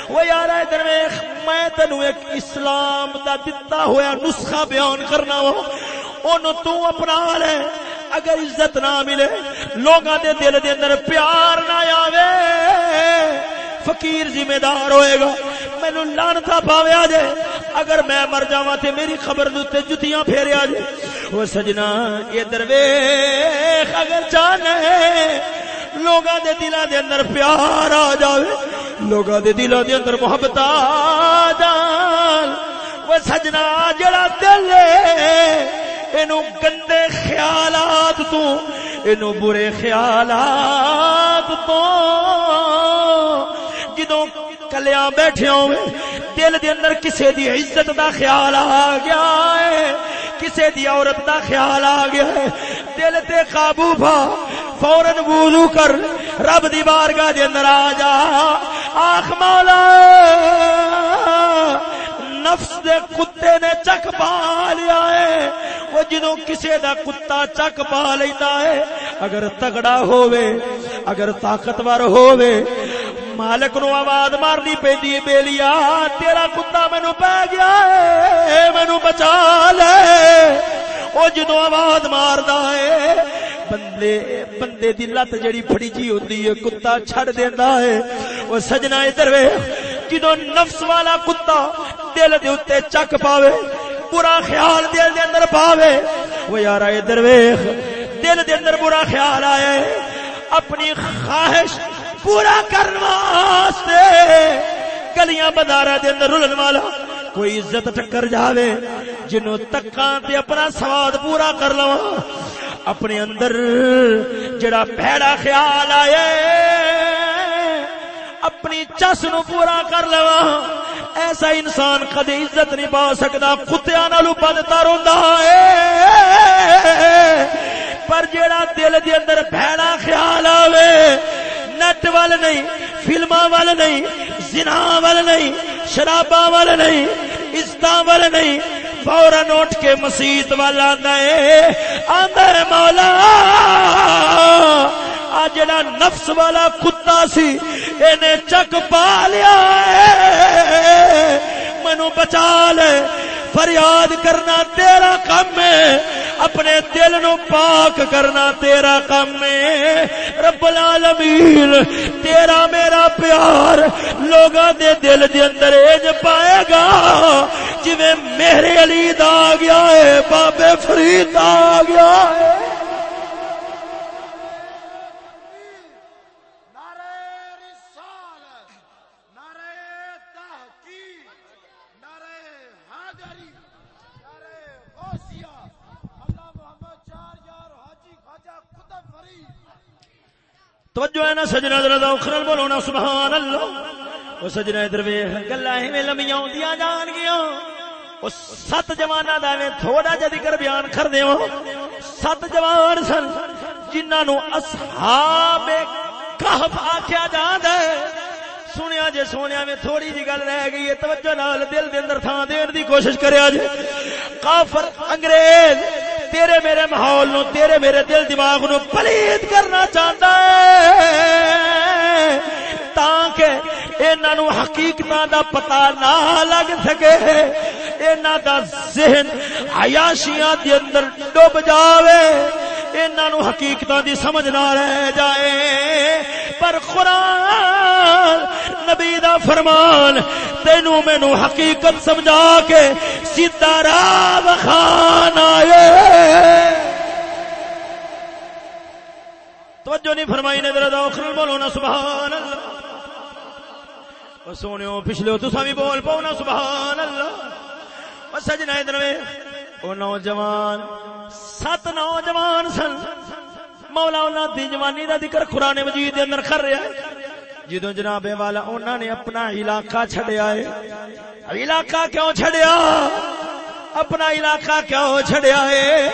وہ یار ادھر ویکھ، میں تینو ایک اسلام دا دتا ہویا نسخہ بیان کرنا وا۔ اونوں تو اپنا لے اگر عزت نہ ملے، لوگاں دے دل دے اندر پیار نہ آوے۔ فقیر ذمہ دار ہوئے گا۔ مینو لانتا پاوے آ جائے۔ اگر میں مر جاواں تے میری خبر دے جتیاں پھیرے آ جائے۔ وہ سجنا، یہ درویش اگر چاہنا ہے لوگاں دے دلاں دے اندر پیار آ جاوے۔ لوگاں دے دلاں دے اندر محبت آ جان۔ وہ سجنا، جڑا دل اینو گندے خیالات تو اینو برے خیالات تو۔ کلیاں بیٹھے ہوئے۔ دل دے اندر کسے دی عزت دا خیال آ گیا ہے۔ کسے دی عورت دا خیال آ گیا ہے۔ دل تے قابو پا۔ فورن وضو کر۔ رب دی بارگاہ دے اندر آ جا۔ آخ مولا۔ نفس دے کتے نے چک پا لیا ہے۔ وہ جدوں کسے دا کتا چک پا لیتا ہے۔ اگر تگڑا ہووے، اگر طاقتور ہووے مالک نو آواز مارنی پیندی ہے بیلیا تیرا کتا مینو پی گیا ہے مینو بچا لے۔ او جدو آواز ماردا ہے، بندے بندے دی لت جڑی پھڑی جی ہوندی ہے، کتا چھڑ دیندا ہے۔ او سجنا ادھر وے جدو نفس والا کتا دل دے اوتے چک پاوے، برا خیال دل دے اندر پاوے۔ او یارا ادھر ویکھ، دل دے اندر برا خیال آئے اپنی خواہش پورا کرنے واسطے گلیاں بازار دے اندر رلن والا۔ کوئی عزت ٹکر جاوے جنوں تکاں تے اپنا سواد پورا کر لواں۔ اپنے اندر جڑا بھڑا خیال آئے، اپنی چس نو پورا کر لوا ایسا انسان کدی عزت نہیں پا سکتا کتیا نالو بدتا روندا ہے۔ پر جیڑا دل دے اندر بھڑا خیال آوے نٹ وال نہیں فلما وال نہیں زنا وال نہیں شرابا وال نہیں عزت وال نہیں۔ فورن اٹھ کے مسیت وال آندا ہے آندا ہے مولا۔ آ جڑا نفس والا کتا سی، اینے چک پا لیا ہے۔ منو بچا لے۔ فریاد کرنا تیرا کم ہے۔ اپنے دل نو پاک کرنا تیرا کم ہے۔ رب العالمین، تیرا میرا پیار لوگاں دے دل دے اندر اج پائے گا۔ جویں میرے علی دا گیا ہے، بابے فرید آ گیا ہے۔ توجہ ہے نا سجنا ذرا اخرل بولو نا، سبحان اللہ۔ وہ سجنا ادھر ویکھ، گلاں ایویں لمیاں ہوندیاں جان گیاں۔ وہ سات جواناں دا میں تھوڑا جہا ذکر بیان کر دیواں سات جوان سن جنہاں نو اصحاب کہف آکھیا جاندا ہے۔ سنیا جے سونیا میں تھوڑی جی گل رہ گئی ہے، توجہ نال دل دے اندر تھان دین دی کوشش کریا جے۔ کافر انگریز تیرے میرے ماحول نو، تیرے میرے دل دماغ نو پلید کرنا چاہتا ہے۔ تاکہ انہاں نو حقیقتاں دا پتہ نہ لگ سکے، انہاں دا ذہن عیاشیاں دے اندر ڈوب جاوے، انہاں نو دی سمجھ نہ رہ جائے۔ پر قرآن نبی دا فرمان تینو مینو حقیقت سمجھا کے سیدھا راہ خان نہیں فرمائی نے ذرا اخر بولو نا سبحان اللہ سونے پچھلے تو بھی بول پاؤ نا سبحان اللہ سجنا ادھر وہ نوجوان، سات نوجوان سن۔ مولا انہوں دی جوانی دا ذکر قرآن مجید دے اندر کر رہا ہے۔ جدو جناب والا انہوں نے اپنا علاقہ چھڑیا ہے۔ علاقہ کیوں چھڑیا اپنا علاقہ کیوں چھڑیا ہے؟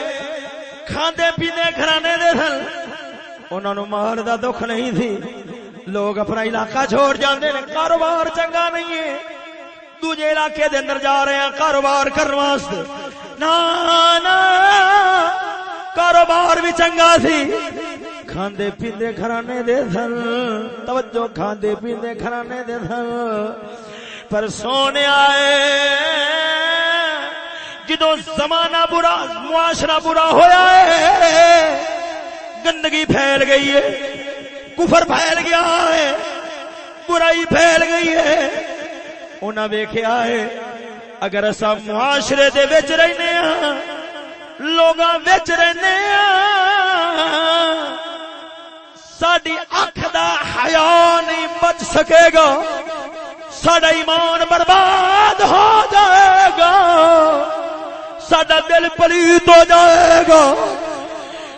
کھاندے پیندے گھرانے دے سن۔ انہوں نے مار دا دکھ نہیں تھی۔ لوگ اپنا علاقہ چھوڑ جاندے نے۔ کاروبار چنگا نہیں ہے۔ دوجے علاقے دے اندر جا رہے ہیں کاروبار کرنے واسطے۔ نا نا، کاروبار بھی چنگا سی کھاندے پیندے گھرانے دے سن توجہ، کھاندے پیندے گھرانے دے سن پر سونے آئے۔ جدو زمانہ برا، معاشرہ برا ہویا ہے۔ گندگی پھیل گئی ہے، کفر پھیل گیا ہے، برائی پھیل گئی ہے۔ انہاں ویکھیا ہے، اگر اسا معاشرے دے وچ رہنے ہاں لوگاں وچ رہنے ہاں ساڈی اکھ دا حیا نہیں بچ سکے گا، ساڈا ایمان برباد ہو جائے گا، ساڈا دل پلیت ہو جائے گا۔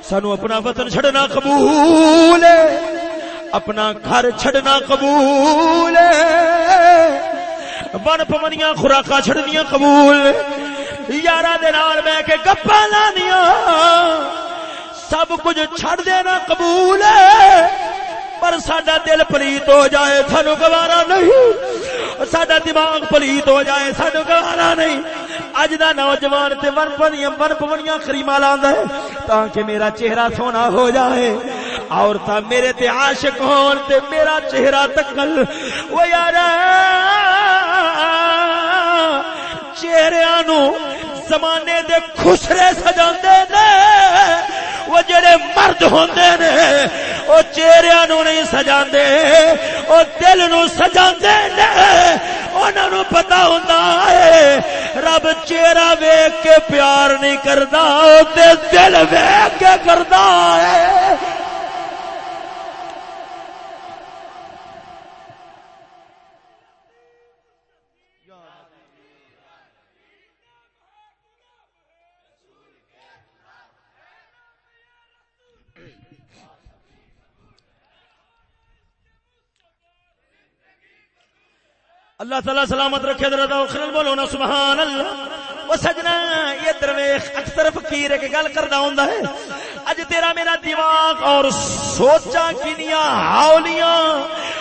سانو اپنا وطن چھڑنا قبول ہے۔ اپنا گھر چھڑنا قبول ہے۔ بن پمنیاں خوراکاں چھڑنیاں قبول۔ یارہ دے نال بہ کے گپا لانیاں۔ سب کچھ چھڑ دینا قبول ہے۔ پر ساڈا دل پلیت ہو جائے، سانو گوارا نہیں۔ ساڈا دماغ پلیت ہو جائے، سانو گوارا نہیں۔ اج دا نوجوان تے ون پنیاں ون پونیاں کریما لاندا ہے تاکہ میرا چہرہ سونا ہو جائے۔ عورتاں میرے تے عاشق ہون تے میرا چہرہ تکل۔ او یار چہریاں نو زمانے دے خسرے سجاندے نے۔ وہ جڑے مرد ہوندے نے او چہریاں نو نہیں سجاندے او دل نو سجاندے نے۔ انہاں نو پتہ ہوندا ہے رب چہرہ ویکھ کے پیار نہیں کردا تے دل ویکھ کے کردا ہے۔ اللہ تعالی سلامت رکھے در اخرل بولو نا، سبحان اللہ۔ وہ سجنا، یہ درویش اکثر فقیر ایک گل کرنا ہوندا ہے۔ اج تیرا میرا دماغ اور سوچا کنیاں ہاولیاں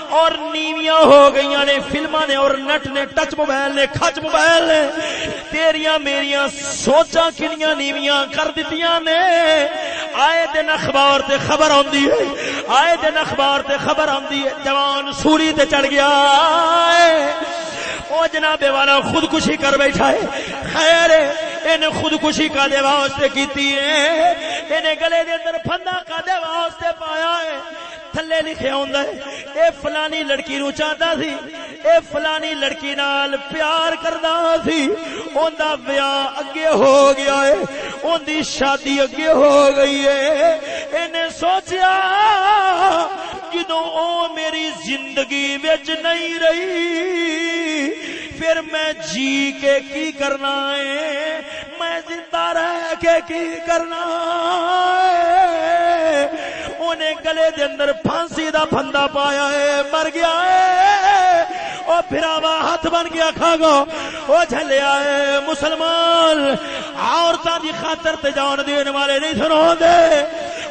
اور نیویاں ہو گئی نے، فلماں نے اور نٹ نے، ٹچ موبائل نے کھچ موبائل نے، تیریاں میریاں سوچا کنیاں نیویاں کر دتیاں نے۔ آئے دن اخبار تے خبر آندی ہے، آئے دن اخبار تے خبر آندی ہے، جوان سوری تے چڑھ گیا ہے۔ او جناب والا خودکشی کر بیٹھا ہے۔ خیر انہیں خودکشی کا دے واسطے کیتی ہے۔ انہیں گلے دے اندر پھندا کا دے واسطے پایا ہے۔ تھلے لکھے ہوندا ہے، اے فلانی لڑکی نو چاہتا سی۔ اے فلانی لڑکی نال پیار کردا سی۔ اوندا بیاہ اگے ہو گیا ہے۔ اوندی شادی اگے ہو گئی ہے۔ انہیں سوچیا جدوں او میری زندگی وچ نہیں رہی، پھر میں جی کے کی کرنا ہے؟ میں زندہ رہ کے کی کرنا ہے؟ انہیں گلے دے اندر پھانسی دا پھندا پایا ہے، مر گیا ہے۔ او پھراوا ہاتھ بن گیا کھاگو او جھلیا ہے مسلمان۔ عورتاں دی خاطر تے جان دین والے نہیں سنو دے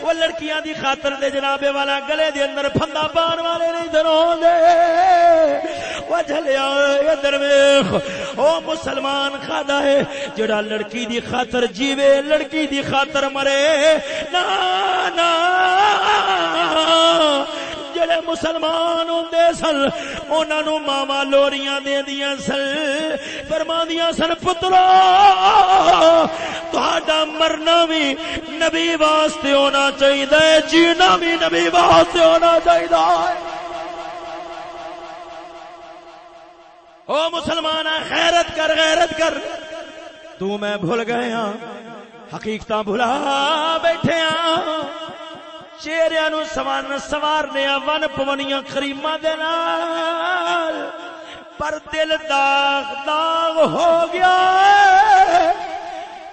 وہ لڑکیاں دی خاطر دے جناب والا گلے دے اندر پھندا پان والے نہیں سنو دے وہ جھلیا ادھر ویکھ او مسلمان کھادا ہے، جڑا لڑکی دی خاطر جیوے، لڑکی دی خاطر مرے۔ نا نا۔ جڑے مسلمان ہوندے سن، انہاں نو ماما لوریاں دے دیاں سن، فرماندیاں سن، پترو، تہاڈا مرنا بھی نبی واسطے ہونا چاہیے جینا بھی نبی واسطے ہونا چاہیے او مسلمان خیرت کر، غیرت کر۔ تو میں بھول گئے ہاں حقیقت بھلا بیٹھے ہاں۔ چہرے نو سوار سوارنے ون پونیاں کریما دے نال۔ پر دل داغ داغ ہو گیا۔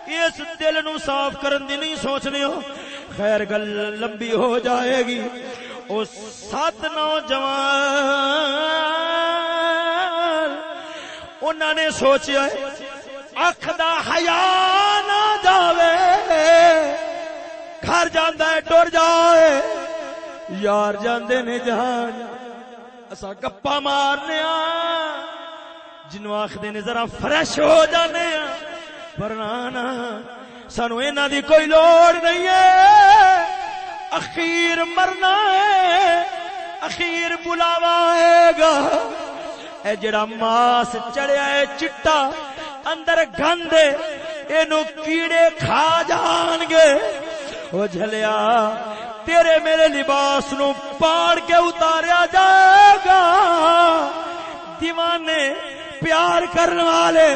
اس دل نو صاف کرن دی نہیں سوچنے ہو۔ خیر گل لمبی ہو جائے گی۔ او سات نوجوان۔ انہوں نے سوچیا اکھ دا حیا نہ جاوے۔ گھر جانا ہے، ٹر جائے۔ یار جاندے نے جہان، اسا گپا مارنے جنو آخر نے ذرا فریش ہو جانے برنانا سانو اینا دی کوئی لوڑ نہیں ہے۔ اخیر مرنا ہے، اخیر بلاوا ہے گا۔ اے جڑا ماس چڑھیا ہے، چٹا اندر گندے، اینو کیڑے کھا جان گے۔ وہ جھلیا۔ تیرے میرے لباس نو پاڑ کے اتاریا جائے گا۔ دیوانے پیار کرنے والے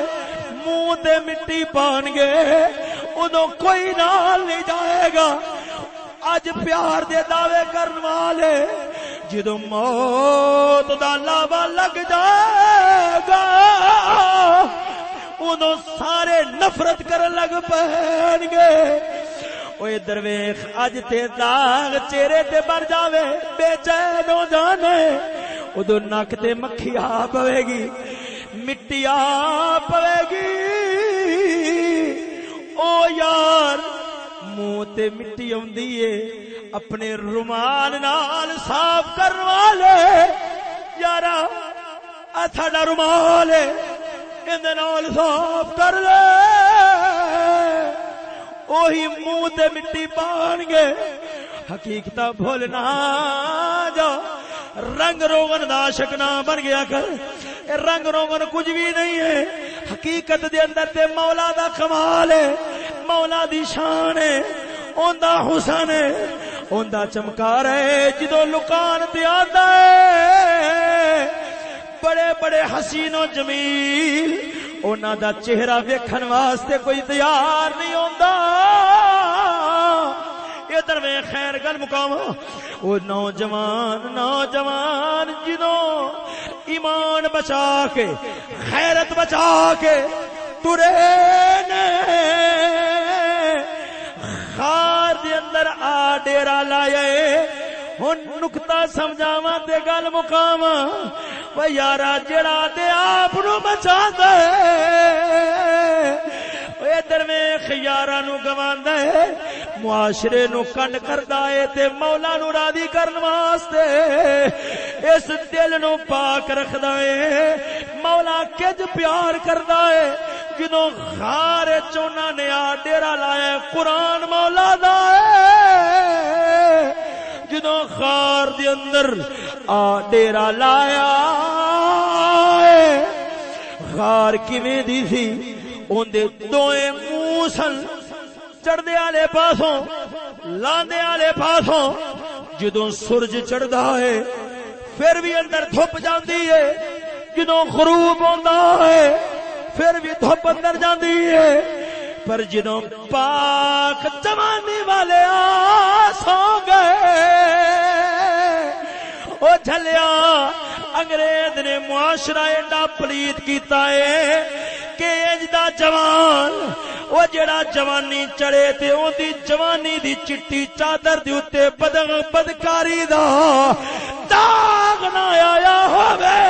منہ تے مٹی پان گے۔ ادو کوئی نال نہیں جائے گا۔ اج پیار دے دعوے کرنے والے جدو موت دا لاوا لگ جائے گا، ادو سارے نفرت کر لگ پہن گے۔ اوے درویش اج تے داغ چہرے تے بر جاوے بے چین ہو جانے ادو نک تے مکھی آ پوے گی مٹی آ پوے گی او یار منہ تے مٹی آندی ہے اپنے رومال نال صاف کرن والے یارا ساڈا رومال ہے اندے نال صاف کر لے وہی منہ تے مٹی پان گے۔ حقیقت بھولنا جا۔ رنگ روغن دا شکنا بن گیا کر۔ رنگ روغن کچھ بھی نہیں ہے۔ حقیقت دے اندر تے مولا دا کمال ہے۔ مولا دی شان ہے۔ اون دا حسن ہے۔ اون دا چمکار ہے۔ جدو لکان تے آتا ہے۔ بڑے بڑے حسین و جمیل اونا دا چہرہ ویکھن واسطے کوئی تیار نہیں ہوندا۔ ادھر میں خیر گل مقام۔ او نوجوان نوجوان، جنوں ایمان بچا کے، خیرت بچا کے ترے نے۔ خار دے اندر آ ڈیرا لائے۔ ہن نکتا سمجھاواں تے گل مقاواں و یارا جڑا دے آپ نو بچا دے ادھر میں خیارا نو گواندا ہے معاشرے نو کنڈ کردا ہے تے مولا نو راضی کرن واسطے اس دل نو پاک رکھدا ہے مولا کج پیار کردا ہے جدوں غار چونا نے آ ڈیرا لایا قرآن مولا دا ہے جدوں خار دے اندر آ ڈیرا لایا غار کیویں دی سی؟ اون دے دوئے منہ سن۔ چڑھدے والے پاسوں، لاندے والے پاسوں۔ جدوں سورج چڑھدا ہے، پھر بھی اندر دھپ جاندی ہے۔ جدوں غروب ہوندا ہے، پھر بھی دھپ اندر جاندی ہے۔ پر جدوں پاک جوانی والے آ سو گئے۔ او جھلیا، انگریز نے معاشرہ ایڈا پلیت کیتا ہے کہ اجدا جوان، او جڑا جوانی چڑے تے او دی جوانی دی چٹی چادر دی اوتے بدغ بدکاری دا داغ نہ آیا ہوے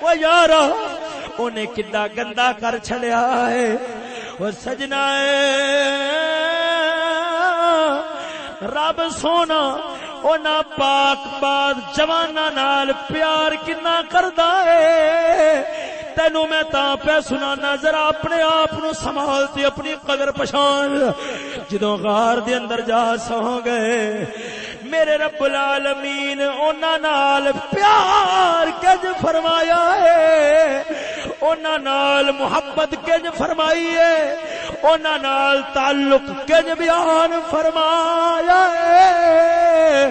او یارا اونے کڈا گندا کر چھڑیا ہے۔ او سجنا رب سونا، اونا پاک باد جوانا نال پیار کنا کردا ہے۔ تینو میں تا پہ سنانا، ذرا اپنے آپ نو سنبھالتی اپنی قدر پچھان جدوں غار دے اندر جا سو گئے میرے رب العالمین، اونا نال پیار کج فرمایا ہے۔ اونا نال محبت کج فرمائی ہے۔ اونا نال تعلق کج بیان فرمایا ہے۔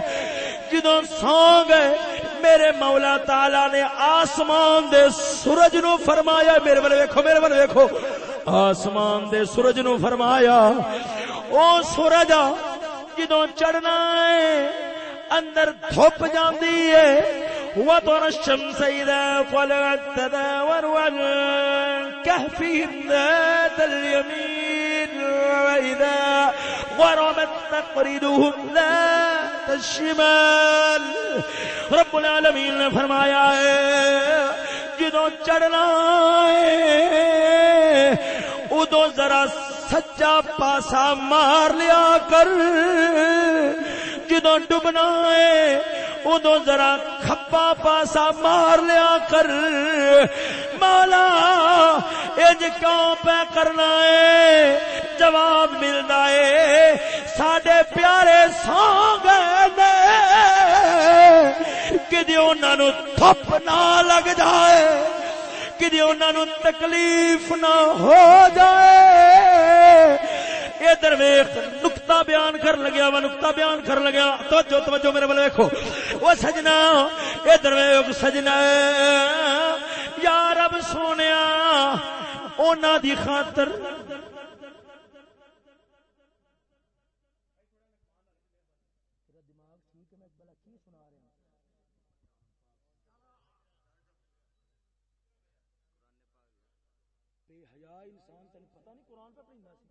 جدوں سو گئے میرے مولا تالا نے آسمان دے سورج نو فرمایا۔ میرے بل ویکھو، میرے بل ویکھو۔ آسمان دے سورج نو فرمایا۔ او سورج جدوں چڑھنا ہے، اندر دھپ جاندی ہے۔ وطر الشمس إذا طلعت تداور والكهفهم ذات اليمين وإذا غربت تقردهم ذات الشمال رب العالمین نے فرمایا ہے جدو چڑھنا ہے ادو ذرا سچا پاسا مار لیا کر۔ جدو ڈبنا ہے ادو ذرا کھپا پاسا مار لیا کر۔ مالا اج کیوں پہ کرنا ہے؟ جواب ملتا ہے، ساڈے پیارے سو گئے کدی انہوں تھپ نہ لگ جائے، کدی انہوں تکلیف نہ ہو جائے۔ ادھر ویخ نکتا بیان کر لگیا وا نکتا بیان کر لگیا۔ توجہ توجہ میرے بل ویکو وہ سجنا، ادھر ویخ سجنا۔ یا رب سونے اونا دی خاطر انسان تین پتا نہیں قرآن پہ پڑھنا سی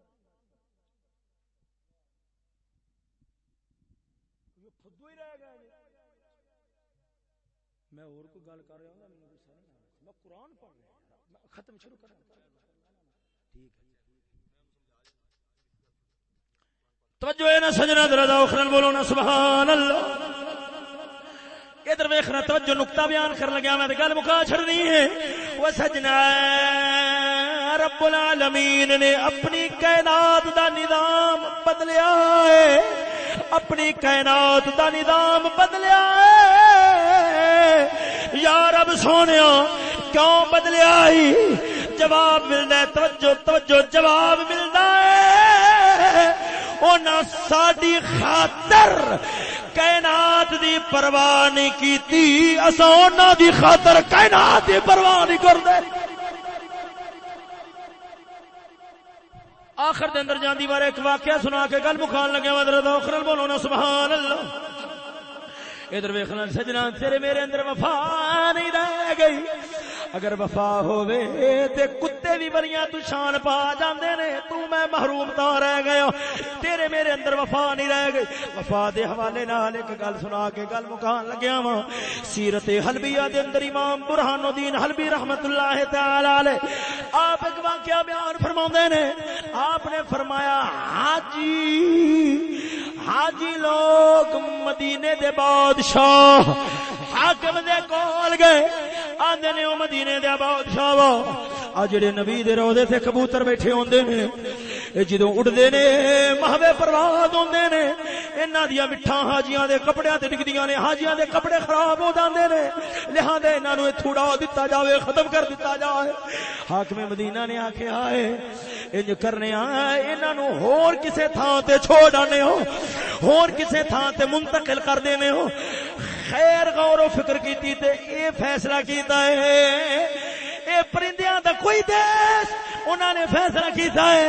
فدو ہی رہ گیا جی۔ میں اور کوئی گل کر رہا ہوں میرے غصہ نہیں آ میں قرآن پڑھ رہا ختم شروع کر ٹھیک ہے جی۔ توجہ ہے نا سجنا دردا اخرن بولو نا، سبحان اللہ۔ ادھر ویکھنا توجہ نقطہ بیان کر لگیا میں گل مکا چھڑنی ہے۔ وہ سجنا، رب العالمین نے اپنی کائنات دا نظام بدلیا ہے۔ اپنی کائنات دا نظام بدلیا ہے۔ یا رب سونیا کیوں بدلیا ہی؟ جواب ملتا ہے، توجہ توجہ، جواب ملتا ہے۔ اونا ساڈی خاطر کائنات دی پرواہ نہیں کیتی، اساں اونا دی خاطر کائنات دی پرواہ نہیں کردے۔ آخر دے اندر جاندی بار ایک واقعہ سنا کے گل مکان لگے مدر دوخر بولو نا سبحان اللہ ادھر ویخنا سجنا تیرے میرے اندر وفا نہیں رہ گئی۔ اگر وفا ہووے تے بھی بڑیاں تو شان پا جاندے نے، تو میں محروم تا رہ گیا۔ تیرے میرے اندر وفا نہیں رہ گئی۔ وفا دے حوالے نال ایک گل سنا کے گل مکان لگیا وا سیرت حلبیہ دے اندر امام برہان الدین حلبی رحمت اللہ تعالی علیہ۔ آپ ایک واقعہ بیان فرماوندے نے۔ آپ نے فرمایا، حاجی حاجی لوگ مدینے دے بادشاہ حاکم دے کول گئے۔ آندے نے، او مدینے دے بادشاہ وا آ جڑے نبی دے روضے تے کبوتر بیٹھے ہوندے نے، اے جدوں اڑدے نے مہوے پرواز ہوندے نے، انہاں دیاں مٹھاں حاجیاں دے کپڑیاں تے ڈگدیاں نے، حاجیاں دے کپڑے خراب ہو جاندے نے، لہذا انہاں نو تھوڑا دتا جاوے، ختم کر دتا جائے۔ حاکم مدینہ نے آکھیا ہے، انج کرنے آ، انہاں نو ہور کسے تھاں تے چھوڑ آنے ہو، ہور کسے تھاں تے منتقل کر دینے ہو۔ خیر، غور و فکر کیتی تے اے فیصلہ کیتا ہے۔ اے پرندیاں دا کوئی دیش انہاں نے فیصلہ کیتا ہے،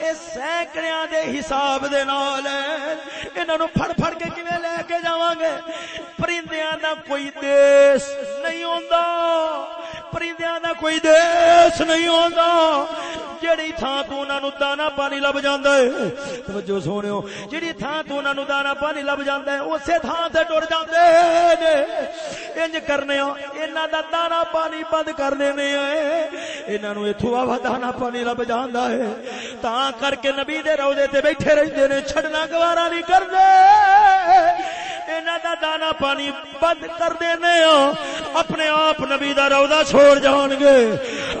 اے سینکڑیاں دے حساب دے نال انہاں نو پھڑ پھڑ کے کیویں لے کے جاواں گے؟ پرندیاں دا کوئی دیش نہیں ہوندا۔ پرندیاں دا کوئی دیس نہیں ہوندا۔ جیڑی تھان تو انہاں نو دانا پانی لب جاندا ہے۔ توجہ سونیو جیڑی تھان تو انہاں نو دانا پانی لب جاندا ہے، اسی تھان تے ٹر جاندے نے۔ انج کرنے انہاں دا دانا پانی بند کر دینے اے انہاں نو ایتھوں آوا دانا پانی لب جاندا ہے۔ تاں کر کے نبی دے روضے تے بیٹھے رہندے نے چھڑنا گوارا نہیں کردے انہاں دا دانا پانی بند کر دینے اپنے آپ نبی دا روضہ چھوڑ جان گے۔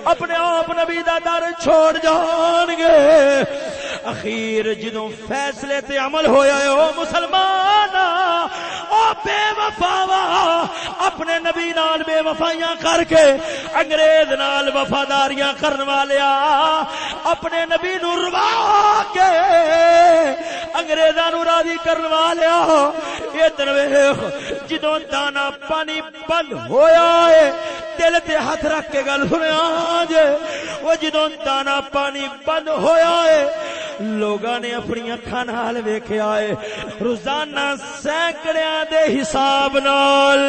اپنے آپ نبی دا در چھوڑ جان گے۔ اخیر جدوں فیصلے تے عمل ہویا ہے، او مسلمان! او بے وفاوا اپنے نبی نال بے وفائیاں کر کے انگریز نال وفاداریاں کرن والیا، اپنے نبی نو روا کے انگریزاں نو راضی کرن والیا۔ ادھر ویکھ، جدوں دانا پانی بند ہویا ہے دل تے ہاتھ رکھ کے گل سنیا جے، وہ جدوں دانا پانی بند ہویا ہے لوگاں نے اپنی اکھاں نال ویکھیا ہے۔ روزانہ سینکڑیاں دے حساب نال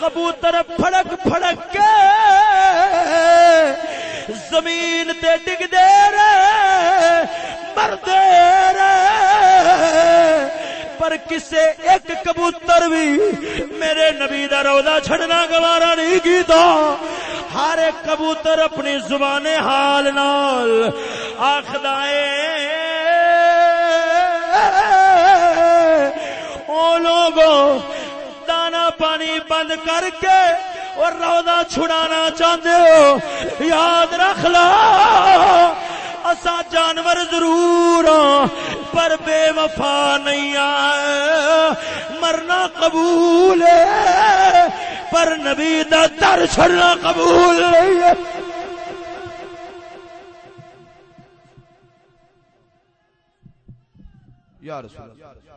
کبوتر پھڑک پھڑک کے زمین تے ڈگ دے رہے مر دے رہے۔ پر کسے ایک کبوتر بھی میرے نبی دا روضہ چھڑنا گوارا نہیں کیتا۔ ہر ایک کبوتر اپنی زبان حال نال آخدائے او لوگوں دانا پانی بند کر کے اور روضہ چھڑانا چاہتے ہو۔ یاد رکھ لو اسا جانور ضرور ہاں، پر بے وفا نہیں آئے۔ مرنا قبول ہے، پر نبی دا در چھڑنا قبول نہیں ہے۔ یا رسول اللہ۔